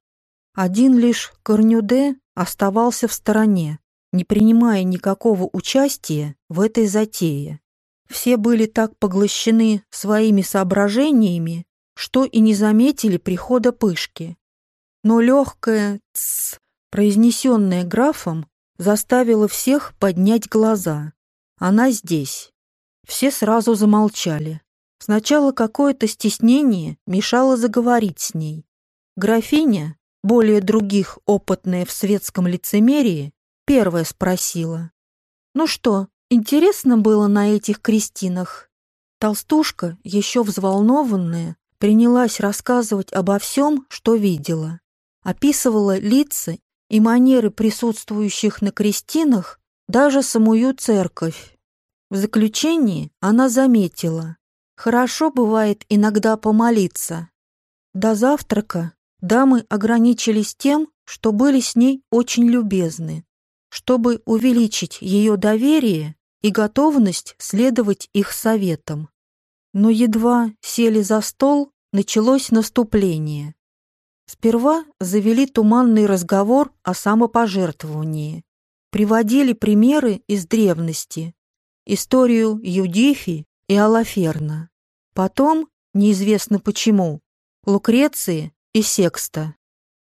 Один лишь Корнюде оставался в стороне, не принимая никакого участия в этой затее. Все были так поглощены своими соображениями, что и не заметили прихода пышки. Но легкое «ц», произнесенное графом, заставило всех поднять глаза. Она здесь. Все сразу замолчали. Сначала какое-то стеснение мешало заговорить с ней. Графиня, более других опытная в светском лицемерии, первая спросила. «Ну что, интересно было на этих крестинах?» Толстушка, еще взволнованная, принялась рассказывать обо всем, что видела. Описывала лица и манеры присутствующих на крестинах, даже самую церковь. В заключении она заметила, хорошо бывает иногда помолиться. До завтрака дамы ограничились тем, что были с ней очень любезны, чтобы увеличить ее доверие и готовность следовать их советам. Но едва сели за стол, началось наступление. Сперва завели туманный разговор о самопожертвовании, приводили примеры из древности, историю Юдифи и Алаферна. Потом, неизвестно почему, Лукреции и Секста.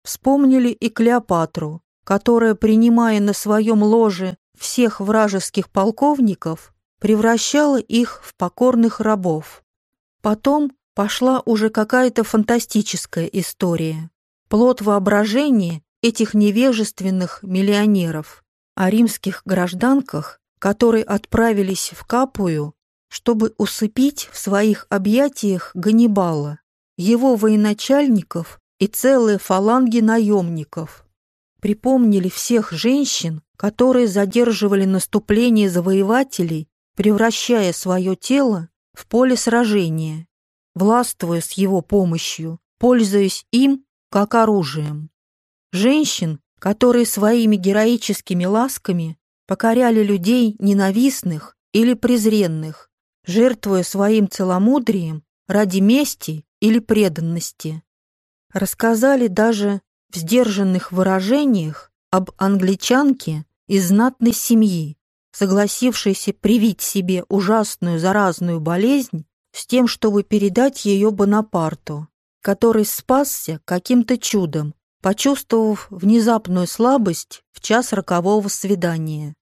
Вспомнили и Клеопатру, которая, принимая на своем ложе всех вражеских полковников, превращала их в покорных рабов. Потом пошла уже какая-то фантастическая история, плод воображения этих невежественных миллионеров, о римских гражданках, которые отправились в Капую, чтобы усыпить в своих объятиях Ганнибала его военачальников и целые фаланги наемников. Припомнили всех женщин, которые задерживали наступление завоевателей, превращая свое тело в поле сражения, властвуя с его помощью, пользуясь им как оружием. Женщин, которые своими героическими ласками покоряли людей ненавистных или презренных, жертвуя своим целомудрием ради мести или преданности. Рассказали даже в сдержанных выражениях об англичанке из знатной семьи, согласившейся привить себе ужасную заразную болезнь с тем, чтобы передать ее Бонапарту, который спасся каким-то чудом, почувствовав внезапную слабость в час рокового свидания.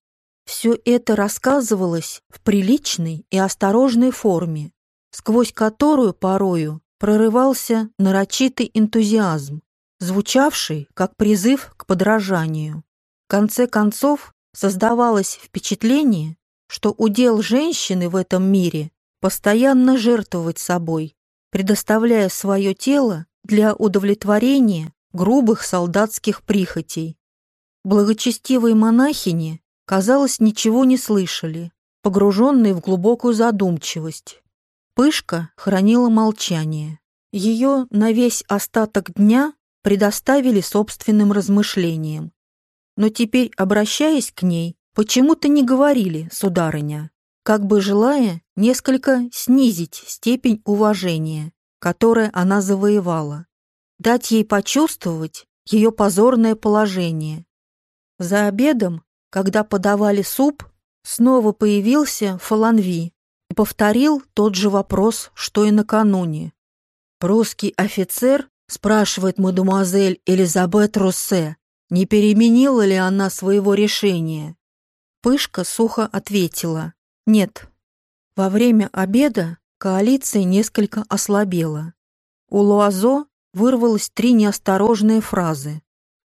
Все это рассказывалось в приличной и осторожной форме, сквозь которую порою прорывался нарочитый энтузиазм, звучавший как призыв к подражанию. В конце концов, создавалось впечатление, что удел женщины в этом мире постоянно жертвовать собой, предоставляя свое тело для удовлетворения грубых солдатских прихотей. Благочестивые монахини, казалось, ничего не слышали, погруженные в глубокую задумчивость. Пышка хранила молчание. Ее на весь остаток дня предоставили собственным размышлениям. Но теперь, обращаясь к ней, почему-то не говорили, сударыня, как бы желая несколько снизить степень уважения, которое она завоевала, дать ей почувствовать ее позорное положение. За обедом, когда подавали суп, снова появился Фаланви и повторил тот же вопрос, что и накануне. Русский офицер спрашивает мадемуазель Элизабет Руссе, не переменила ли она своего решения. Пышка сухо ответила «Нет». Во время обеда коалиция несколько ослабела. У Луазо вырвалось три неосторожные фразы.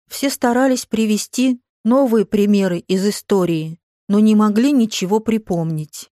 Все старались привести новые примеры из истории, но не могли ничего припомнить.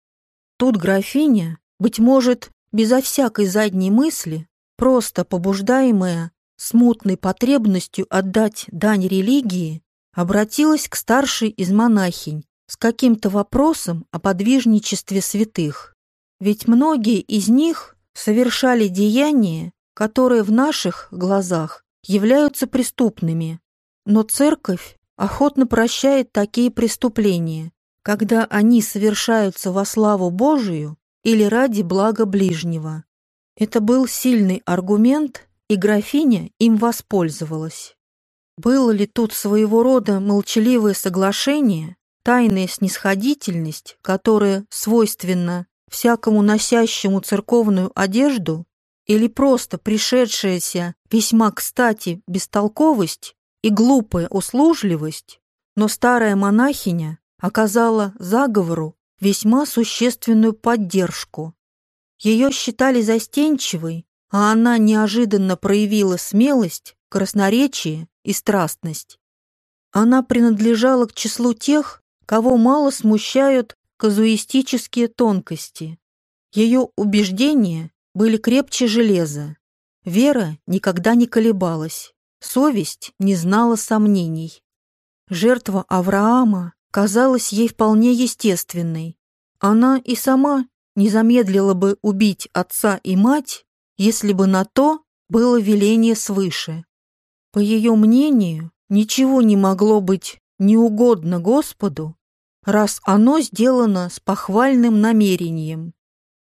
Тут графиня, быть может, безо всякой задней мысли, просто побуждаемая смутной потребностью отдать дань религии, обратилась к старшей из монахинь с каким-то вопросом о подвижничестве святых. Ведь многие из них совершали деяния, которые в наших глазах являются преступными, но церковь охотно прощает такие преступления, когда они совершаются во славу Божию или ради блага ближнего. Это был сильный аргумент, и графиня им воспользовалась. Было ли тут своего рода молчаливое соглашение, тайная снисходительность, которая свойственна всякому носящему церковную одежду, или просто пришедшаяся весьма кстати бестолковость и глупая услужливость, но старая монахиня оказала заговору весьма существенную поддержку. Ее считали застенчивой, а она неожиданно проявила смелость, красноречие и страстность. Она принадлежала к числу тех, кого мало смущают казуистические тонкости. Ее убеждения были крепче железа. Вера никогда не колебалась, совесть не знала сомнений. Жертва Авраама казалась ей вполне естественной. Она и сама не замедлила бы убить отца и мать, если бы на то было веление свыше. По ее мнению, ничего не могло быть неугодно Господу, раз оно сделано с похвальным намерением.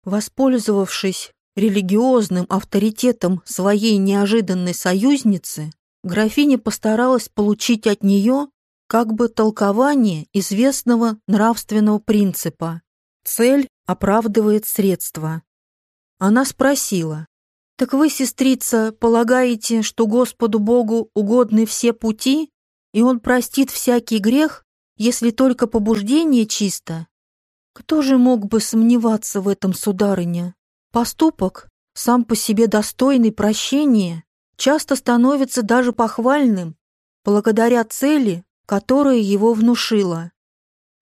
Воспользовавшись религиозным авторитетом своей неожиданной союзницы, графиня постаралась получить от нее как бы толкование известного нравственного принципа «цель оправдывает средства». Она спросила, «Так вы, сестрица, полагаете, что Господу Богу угодны все пути, и Он простит всякий грех, если только побуждение чисто?» Кто же мог бы сомневаться в этом, сударыня? Поступок, сам по себе достойный прощения, часто становится даже похвальным, благодаря цели, которая его внушила.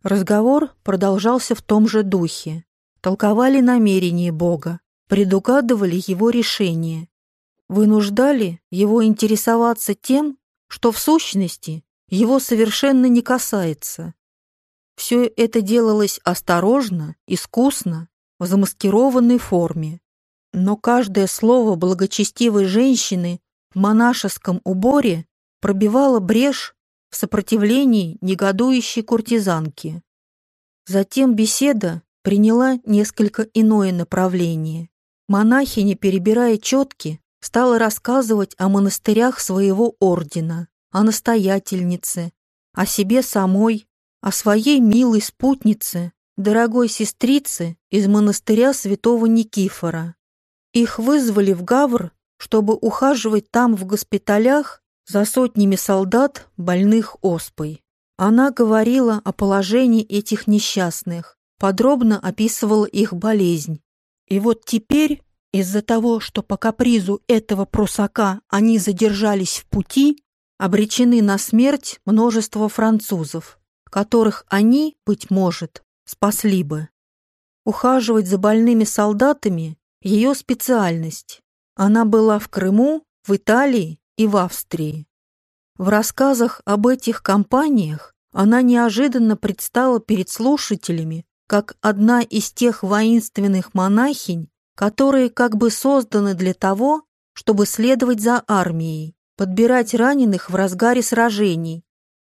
Разговор продолжался в том же духе. Толковали намерения Бога, предугадывали его решение, вынуждали его интересоваться тем, что в сущности его совершенно не касается. Все это делалось осторожно, искусно, в замаскированной форме. Но каждое слово благочестивой женщины в монашеском уборе пробивало брешь в сопротивлении негодующей куртизанки. Затем беседа приняла несколько иное направление. Монахиня, перебирая четки, стала рассказывать о монастырях своего ордена, о настоятельнице, о себе самой, о своей милой спутнице, дорогой сестрице из монастыря святого Никифора. Их вызвали в Гавр, чтобы ухаживать там в госпиталях за сотнями солдат, больных оспой. Она говорила о положении этих несчастных, подробно описывала их болезнь. И вот теперь, из-за того, что по капризу этого прусака они задержались в пути, обречены на смерть множество французов, которых они, быть может, спасли бы. Ухаживать за больными солдатами – ее специальность. Она была в Крыму, в Италии и в Австрии. В рассказах об этих кампаниях она неожиданно предстала перед слушателями как одна из тех воинственных монахинь, которые как бы созданы для того, чтобы следовать за армией, подбирать раненых в разгаре сражений.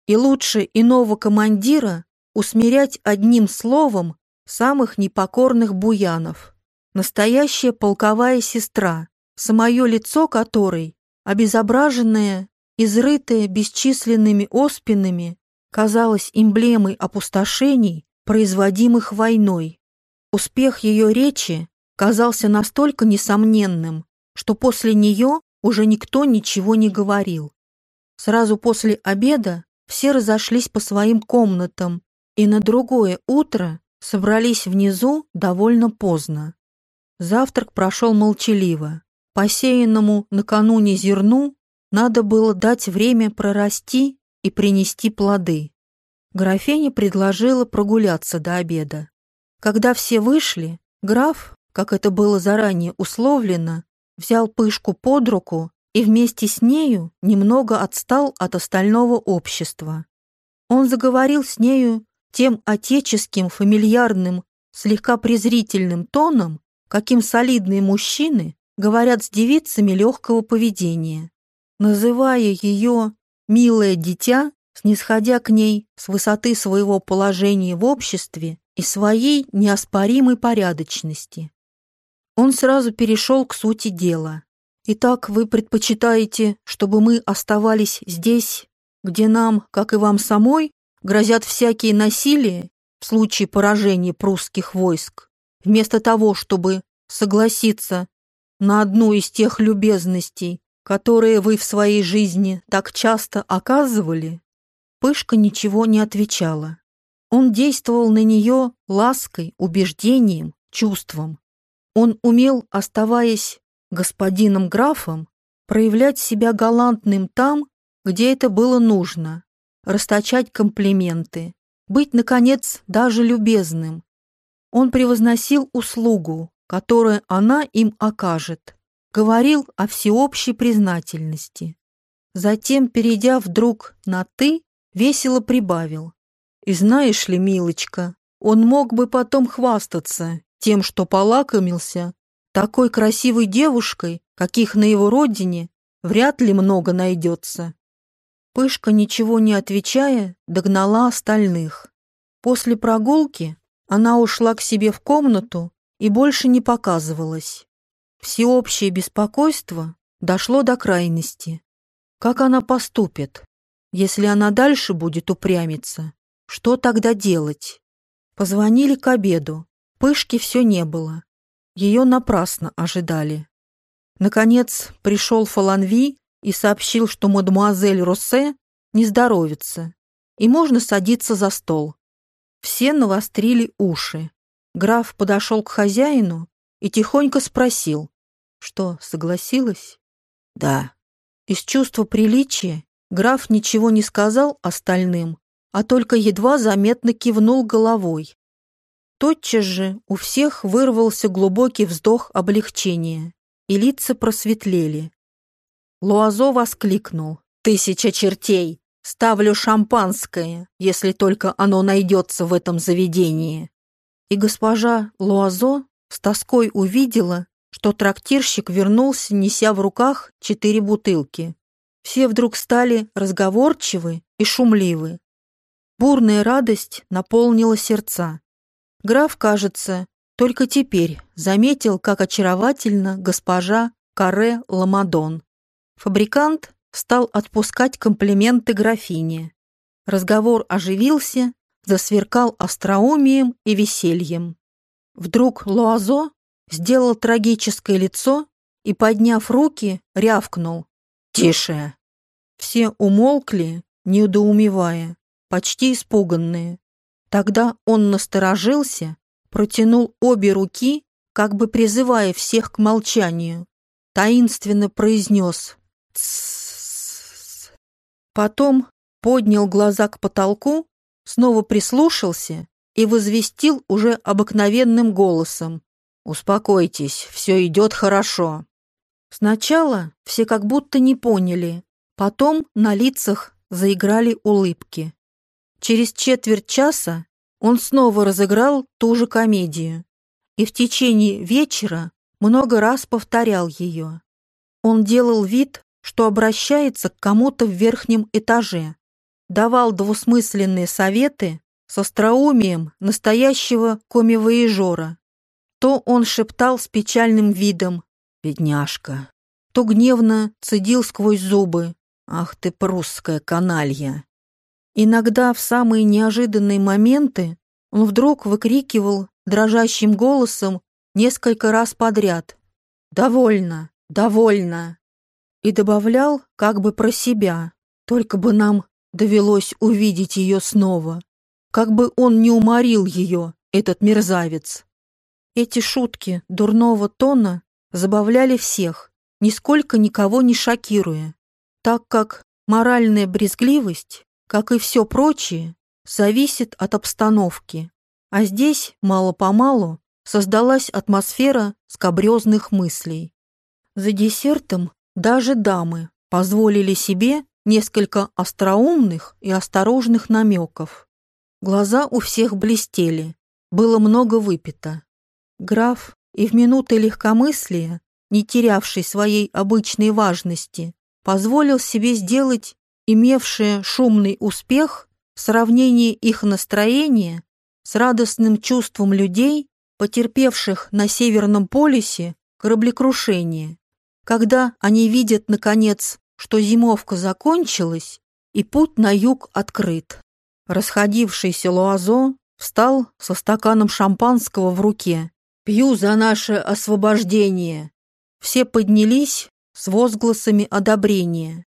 И лучше иного командира усмирять одним словом самых непокорных буянов. Настоящая полковая сестра, самое лицо которой, обезображенное, изрытое бесчисленными оспинами, казалось эмблемой опустошений, производимых войной. Успех ее речи казался настолько несомненным, что после нее уже никто ничего не говорил. Сразу после обеда все разошлись по своим комнатам, и на другое утро собрались внизу довольно поздно. Завтрак прошел молчаливо. Посеянному накануне зерну надо было дать время прорасти и принести плоды. Графиня предложила прогуляться до обеда. Когда все вышли, граф, как это было заранее условлено, взял пышку под руку и вместе с нею немного отстал от остального общества. Он заговорил с нею тем отеческим, фамильярным, слегка презрительным тоном, каким солидные мужчины говорят с девицами легкого поведения. Называя ее «милое дитя», снисходя к ней с высоты своего положения в обществе и своей неоспоримой порядочности. Он сразу перешел к сути дела. «Итак, вы предпочитаете, чтобы мы оставались здесь, где нам, как и вам самой, грозят всякие насилия в случае поражения прусских войск, вместо того, чтобы согласиться на одну из тех любезностей, которые вы в своей жизни так часто оказывали?» Пышка ничего не отвечала. Он действовал на нее лаской, убеждением, чувством. Он умел, оставаясь господином графом, проявлять себя галантным там, где это было нужно, расточать комплименты, быть, наконец, даже любезным. Он превозносил услугу, которую она им окажет, говорил о всеобщей признательности. Затем, перейдя вдруг на «ты», весело прибавил. «И знаешь ли, милочка, он мог бы потом хвастаться тем, что полакомился такой красивой девушкой, каких на его родине вряд ли много найдется». Пышка, ничего не отвечая, догнала остальных. После прогулки она ушла к себе в комнату и больше не показывалась. Всеобщее беспокойство дошло до крайности. Как она поступит? Если она дальше будет упрямиться, что тогда делать? Позвонили к обеду. Пышки все не было. Ее напрасно ожидали. Наконец пришел Фаланви и сообщил, что мадемуазель Россе не здоровится, и можно садиться за стол. Все навострили уши. Граф подошел к хозяину и тихонько спросил, что, согласилась? Да. Из чувства приличия граф ничего не сказал остальным, а только едва заметно кивнул головой. Тотчас же у всех вырвался глубокий вздох облегчения, и лица просветлели. Луазо воскликнул. «Тысяча чертей! Ставлю шампанское, если только оно найдется в этом заведении!» И госпожа Луазо с тоской увидела, что трактирщик вернулся, неся в руках четыре бутылки. Все вдруг стали разговорчивы и шумливы. Бурная радость наполнила сердца. Граф, кажется, только теперь заметил, как очаровательно госпожа Каре Ламадон. Фабрикант стал отпускать комплименты графине. Разговор оживился, засверкал остроумием и весельем. Вдруг Луазо сделал трагическое лицо и, подняв руки, рявкнул. «Тише!» Все умолкли, недоумевая, почти испуганные. Тогда он насторожился, протянул обе руки, как бы призывая всех к молчанию, таинственно произнес Потом поднял глаза к потолку, снова прислушался и возвестил уже обыкновенным голосом. «Успокойтесь, все идет хорошо». Сначала все как будто не поняли, потом на лицах заиграли улыбки. Через четверть часа он снова разыграл ту же комедию и в течение вечера много раз повторял ее. Он делал вид, что обращается к кому-то в верхнем этаже, давал двусмысленные советы с остроумием настоящего комивоежора. То он шептал с печальным видом «Бедняжка», то гневно цедил сквозь зубы «Ах ты, прусская каналья!». Иногда в самые неожиданные моменты он вдруг выкрикивал дрожащим голосом несколько раз подряд «Довольно! Довольно!» и добавлял как бы про себя, только бы нам довелось увидеть ее снова, как бы он не уморил ее, этот мерзавец. Эти шутки дурного тона забавляли всех, нисколько никого не шокируя, так как моральная брезгливость, как и все прочее, зависит от обстановки, а здесь мало-помалу создалась атмосфера скобрезных мыслей. За десертом даже дамы позволили себе несколько остроумных и осторожных намеков. Глаза у всех блестели, было много выпито. Граф и в минуты легкомыслия, не терявший своей обычной важности, позволил себе сделать имевшее шумный успех в сравнении их настроения с радостным чувством людей, потерпевших на Северном полюсе кораблекрушение, когда они видят, наконец, что зимовка закончилась и путь на юг открыт. Расходившийся Луазо встал со стаканом шампанского в руке. «Пью за наше освобождение!» Все поднялись с возгласами одобрения.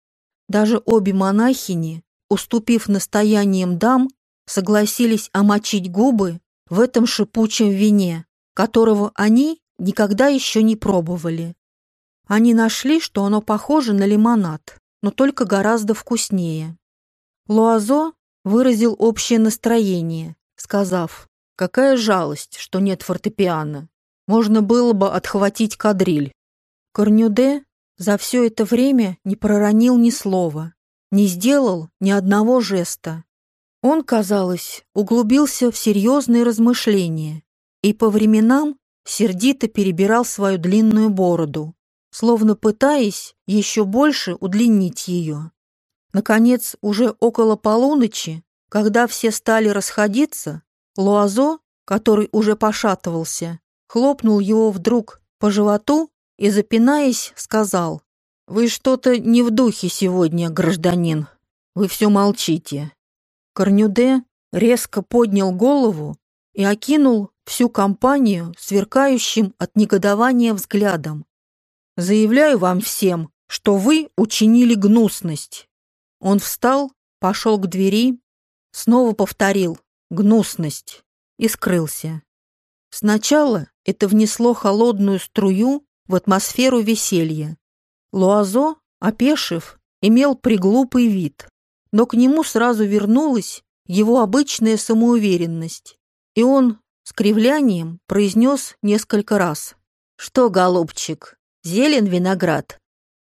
Даже обе монахини, уступив настояниям дам, согласились омочить губы в этом шипучем вине, которого они никогда еще не пробовали. Они нашли, что оно похоже на лимонад, но только гораздо вкуснее. Луазо выразил общее настроение, сказав, «Какая жалость, что нет фортепиано. Можно было бы отхватить кадриль». Корнюде за все это время не проронил ни слова, не сделал ни одного жеста. Он, казалось, углубился в серьезные размышления и по временам сердито перебирал свою длинную бороду, словно пытаясь еще больше удлинить ее. Наконец, уже около полуночи, когда все стали расходиться, Луазо, который уже пошатывался, хлопнул его вдруг по животу и, запинаясь, сказал, «Вы что-то не в духе сегодня, гражданин. Вы все молчите». Корнюде резко поднял голову и окинул всю компанию сверкающим от негодования взглядом. «Заявляю вам всем, что вы учинили гнусность. Он встал, пошел к двери, снова повторил «гнусность» и скрылся. Сначала это внесло холодную струю в атмосферу веселья. Луазо, опешив, имел приглупый вид, но к нему сразу вернулась его обычная самоуверенность, и он с кривлянием произнес несколько раз. «Что, голубчик, зелен виноград?»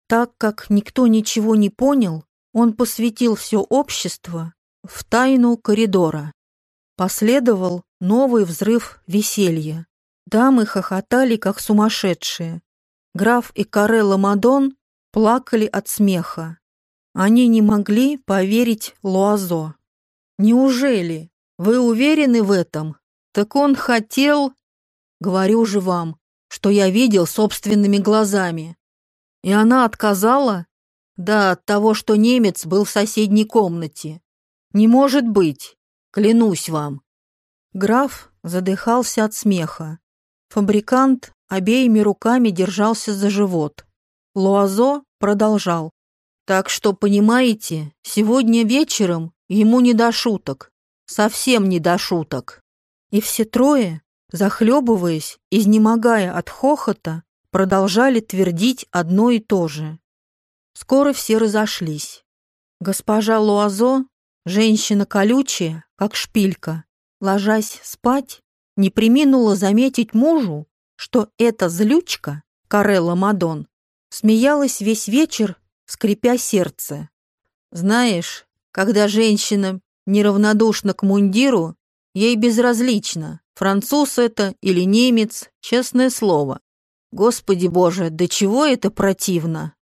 Так как никто ничего не понял, он посвятил все общество в тайну коридора. Последовал новый взрыв веселья. Дамы хохотали, как сумасшедшие. Граф и Карелла Мадон плакали от смеха. Они не могли поверить Луазо. «Неужели? Вы уверены в этом? Так он хотел...» «Говорю же вам, что я видел собственными глазами». «И она отказала?» Да, от того, что немец был в соседней комнате. Не может быть, клянусь вам. Граф задыхался от смеха. Фабрикант обеими руками держался за живот. Луазо продолжал. Так что, понимаете, сегодня вечером ему не до шуток. Совсем не до шуток. И все трое, захлебываясь, изнемогая от хохота, продолжали твердить одно и то же. Скоро все разошлись. Госпожа Луазо, женщина колючая, как шпилька, ложась спать, не приминула заметить мужу, что эта злючка, Карелла Мадон, смеялась весь вечер, скрипя сердце. Знаешь, когда женщина неравнодушна к мундиру, ей безразлично, француз это или немец, честное слово. Господи боже, до чего это противно!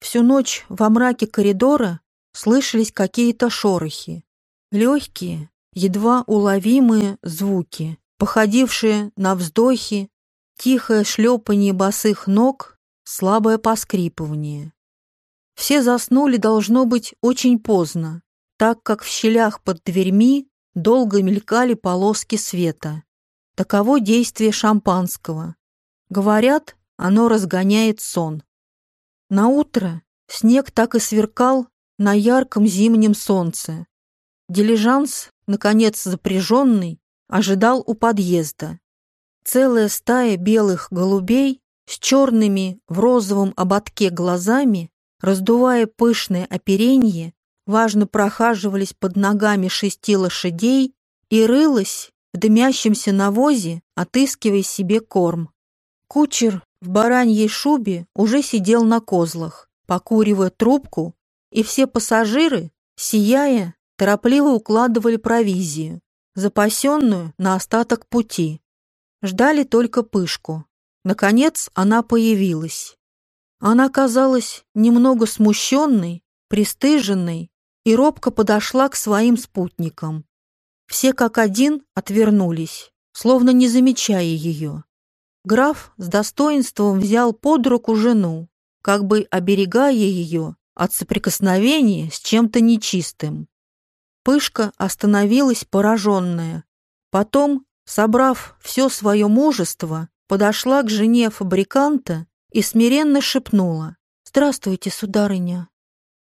Всю ночь во мраке коридора слышались какие-то шорохи. Легкие, едва уловимые звуки, походившие на вздохи, тихое шлепание босых ног, слабое поскрипывание. Все заснули, должно быть, очень поздно, так как в щелях под дверьми долго мелькали полоски света. Таково действие шампанского. Говорят, оно разгоняет сон. На утро снег так и сверкал на ярком зимнем солнце. Дилижанс, наконец запряженный, ожидал у подъезда. Целая стая белых голубей с черными в розовом ободке глазами, раздувая пышное оперенье, важно прохаживались под ногами шести лошадей и рылась в дымящемся навозе, отыскивая себе корм. Кучер в бараньей шубе уже сидел на козлах, покуривая трубку, и все пассажиры, сияя, торопливо укладывали провизию, запасенную на остаток пути. Ждали только пышку. Наконец она появилась. Она казалась немного смущенной пристыженной, и робко подошла к своим спутникам. Все как один отвернулись, словно не замечая ее. Граф с достоинством взял под руку жену, как бы оберегая ее от соприкосновения с чем-то нечистым. Пышка остановилась пораженная. Потом, собрав все свое мужество, подошла к жене фабриканта и смиренно шепнула «Здравствуйте, сударыня».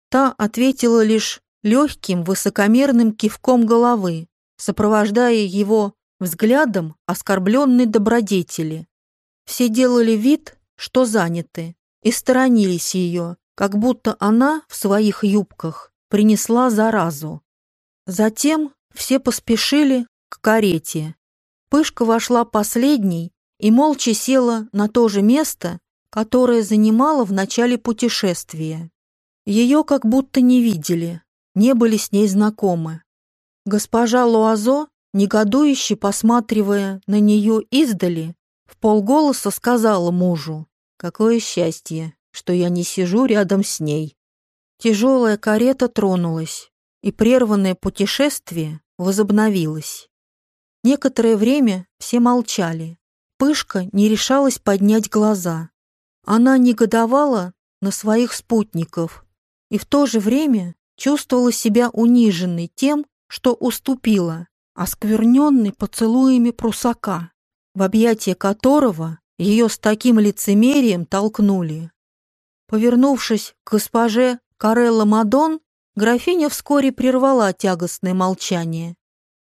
Та ответила лишь легким высокомерным кивком головы, сопровождая его взглядом оскорбленной добродетели. Все делали вид, что заняты, и сторонились ее, как будто она в своих юбках принесла заразу. Затем все поспешили к карете. Пышка вошла последней и молча села на то же место, которое занимала в начале путешествия. Ее как будто не видели, не были с ней знакомы. Госпожа Луазо, негодующе посматривая на нее издали, в полголоса сказала мужу, «Какое счастье, что я не сижу рядом с ней». Тяжелая карета тронулась, и прерванное путешествие возобновилось. Некоторое время все молчали. Пышка не решалась поднять глаза. Она негодовала на своих спутников и в то же время чувствовала себя униженной тем, что уступила, оскверненной поцелуями прусака, в объятия которого ее с таким лицемерием толкнули. Повернувшись к госпоже Карелла Мадон, графиня вскоре прервала тягостное молчание.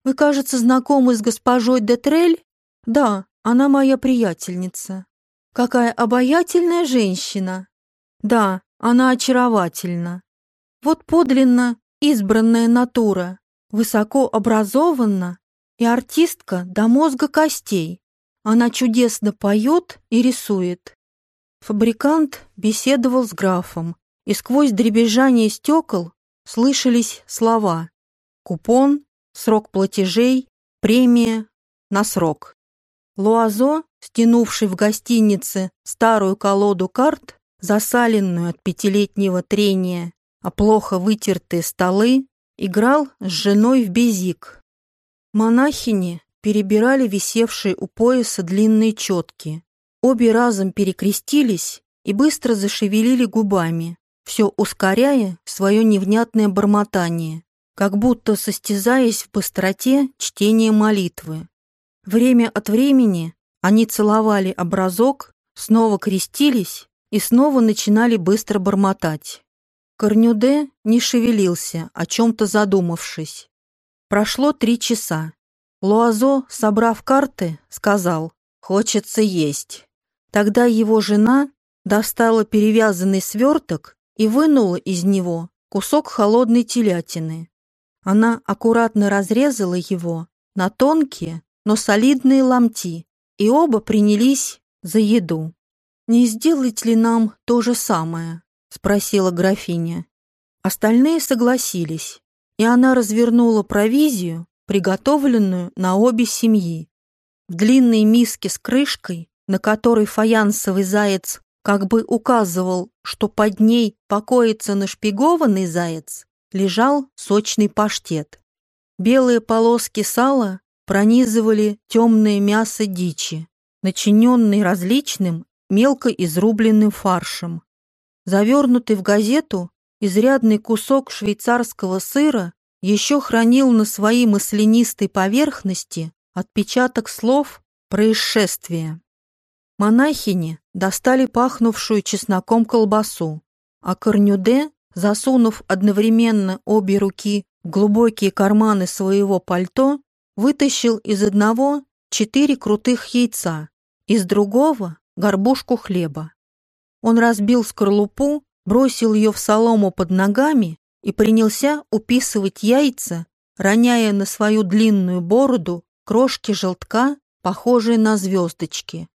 «Вы, кажется, знакомы с госпожой Детрель?» «Да, она моя приятельница». «Какая обаятельная женщина!» «Да, она очаровательна. Вот подлинно избранная натура, высоко образованна и артистка до мозга костей. Она чудесно поет и рисует. Фабрикант беседовал с графом, и сквозь дребезжание стекол слышались слова «купон», «срок платежей», «премия», «на срок». Луазо, стянувший в гостинице старую колоду карт, засаленную от пятилетнего трения, а плохо вытертые столы, играл с женой в безик. Монахини перебирали висевшие у пояса длинные четки. Обе разом перекрестились и быстро зашевелили губами, все ускоряя свое невнятное бормотание, как будто состязаясь в быстроте чтения молитвы. Время от времени они целовали образок, снова крестились и снова начинали быстро бормотать. Корнюде не шевелился, о чем-то задумавшись. Прошло три часа. Луазо, собрав карты, сказал «Хочется есть». Тогда его жена достала перевязанный сверток и вынула из него кусок холодной телятины. Она аккуратно разрезала его на тонкие, но солидные ломти, и оба принялись за еду. «Не сделать ли нам то же самое?» — спросила графиня. Остальные согласились, и она развернула провизию, приготовленную на обе семьи. В длинной миске с крышкой, на которой фаянсовый заяц как бы указывал, что под ней покоится нашпигованный заяц, лежал сочный паштет. Белые полоски сала пронизывали темное мясо дичи, начиненный различным мелко изрубленным фаршем. Завернутый в газету, изрядный кусок швейцарского сыра еще хранил на своей маслянистой поверхности отпечаток слов происшествия. Монахини достали пахнувшую чесноком колбасу, а Корнюде, засунув одновременно обе руки в глубокие карманы своего пальто, вытащил из одного четыре крутых яйца, из другого — горбушку хлеба. Он разбил скорлупу, бросил ее в солому под ногами и принялся уписывать яйца, роняя на свою длинную бороду крошки желтка, похожие на звездочки.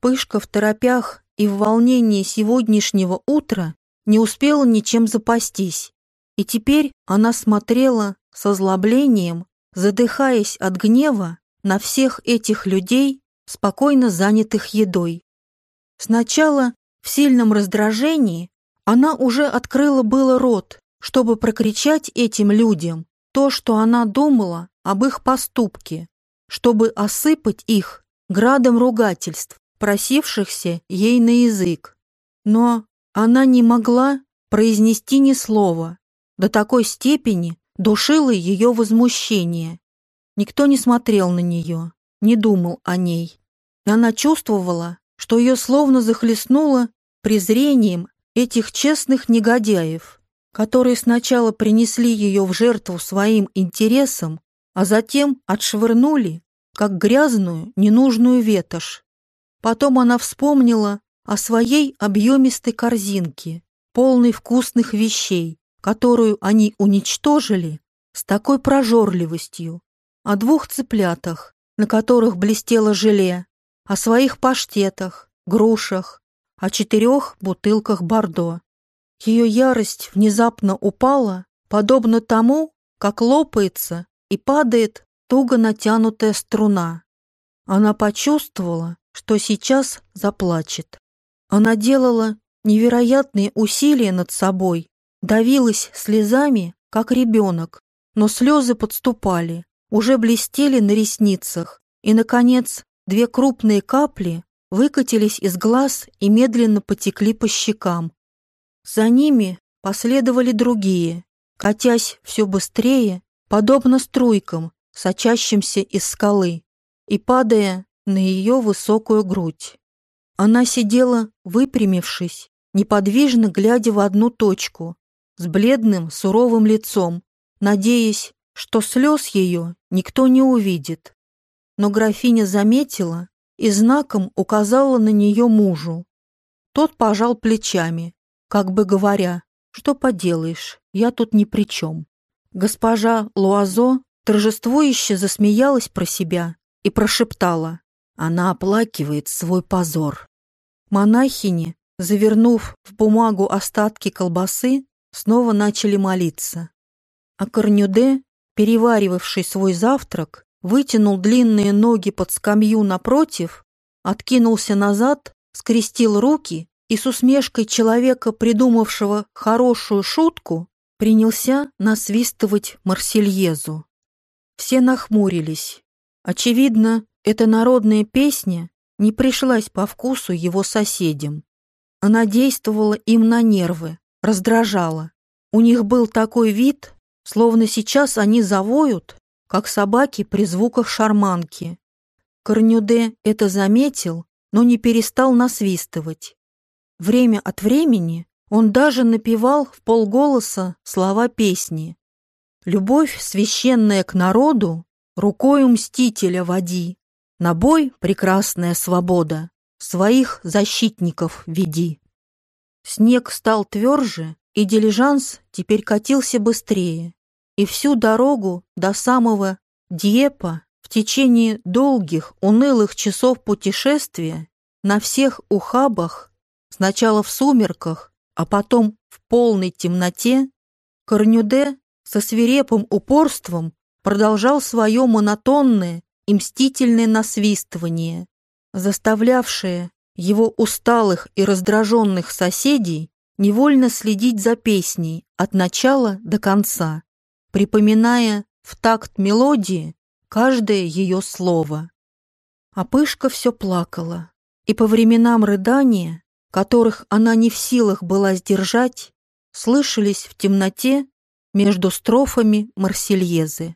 Пышка в торопях и в волнении сегодняшнего утра не успела ничем запастись, и теперь она смотрела с озлоблением, задыхаясь от гнева на всех этих людей, спокойно занятых едой. Сначала в сильном раздражении она уже открыла было рот, чтобы прокричать этим людям то, что она думала об их поступке, чтобы осыпать их градом ругательств, просившихся ей на язык. Но она не могла произнести ни слова. До такой степени душило ее возмущение. Никто не смотрел на нее, не думал о ней. Она чувствовала, что ее словно захлестнуло презрением этих честных негодяев, которые сначала принесли ее в жертву своим интересам, а затем отшвырнули, как грязную, ненужную ветошь. Потом она вспомнила о своей объемистой корзинке, полной вкусных вещей, которую они уничтожили с такой прожорливостью, о двух цыплятах, на которых блестело желе, о своих паштетах, грушах, о четырех бутылках бордо. Ее ярость внезапно упала, подобно тому, как лопается и падает туго натянутая струна. Она почувствовала, что сейчас заплачет. Она делала невероятные усилия над собой, давилась слезами, как ребенок, но слезы подступали, уже блестели на ресницах, и, наконец, две крупные капли выкатились из глаз и медленно потекли по щекам. За ними последовали другие, катясь все быстрее, подобно струйкам, сочащимся из скалы, и падая на ее высокую грудь. Она сидела, выпрямившись, неподвижно глядя в одну точку, с бледным, суровым лицом, надеясь, что слез ее никто не увидит. Но графиня заметила и знаком указала на нее мужу. Тот пожал плечами, как бы говоря, что поделаешь, я тут ни при чем. Госпожа Луазо торжествующе засмеялась про себя и прошептала. Она оплакивает свой позор. Монахини, завернув в бумагу остатки колбасы, снова начали молиться. А Корнюде, переваривавший свой завтрак, вытянул длинные ноги под скамью напротив, откинулся назад, скрестил руки и с усмешкой человека, придумавшего хорошую шутку, принялся насвистывать Марсельезу. Все нахмурились. Очевидно, эта народная песня не пришлась по вкусу его соседям. Она действовала им на нервы, раздражала. У них был такой вид, словно сейчас они завоют, как собаки при звуках шарманки. Корнюде это заметил, но не перестал насвистывать. Время от времени он даже напевал в полголоса слова песни. «Любовь, священная к народу, рукою мстителя води, на бой, прекрасная свобода, своих защитников веди». Снег стал тверже, и дилижанс теперь катился быстрее и всю дорогу до самого Диепа в течение долгих, унылых часов путешествия на всех ухабах, сначала в сумерках, а потом в полной темноте, Корнюде со свирепым упорством продолжал свое монотонное и мстительное насвистывание, заставлявшее его усталых и раздраженных соседей невольно следить за песней от начала до конца припоминая в такт мелодии каждое ее слово. А Пышка все плакала, и по временам рыдания, которых она не в силах была сдержать, слышались в темноте между строфами Марсельезы.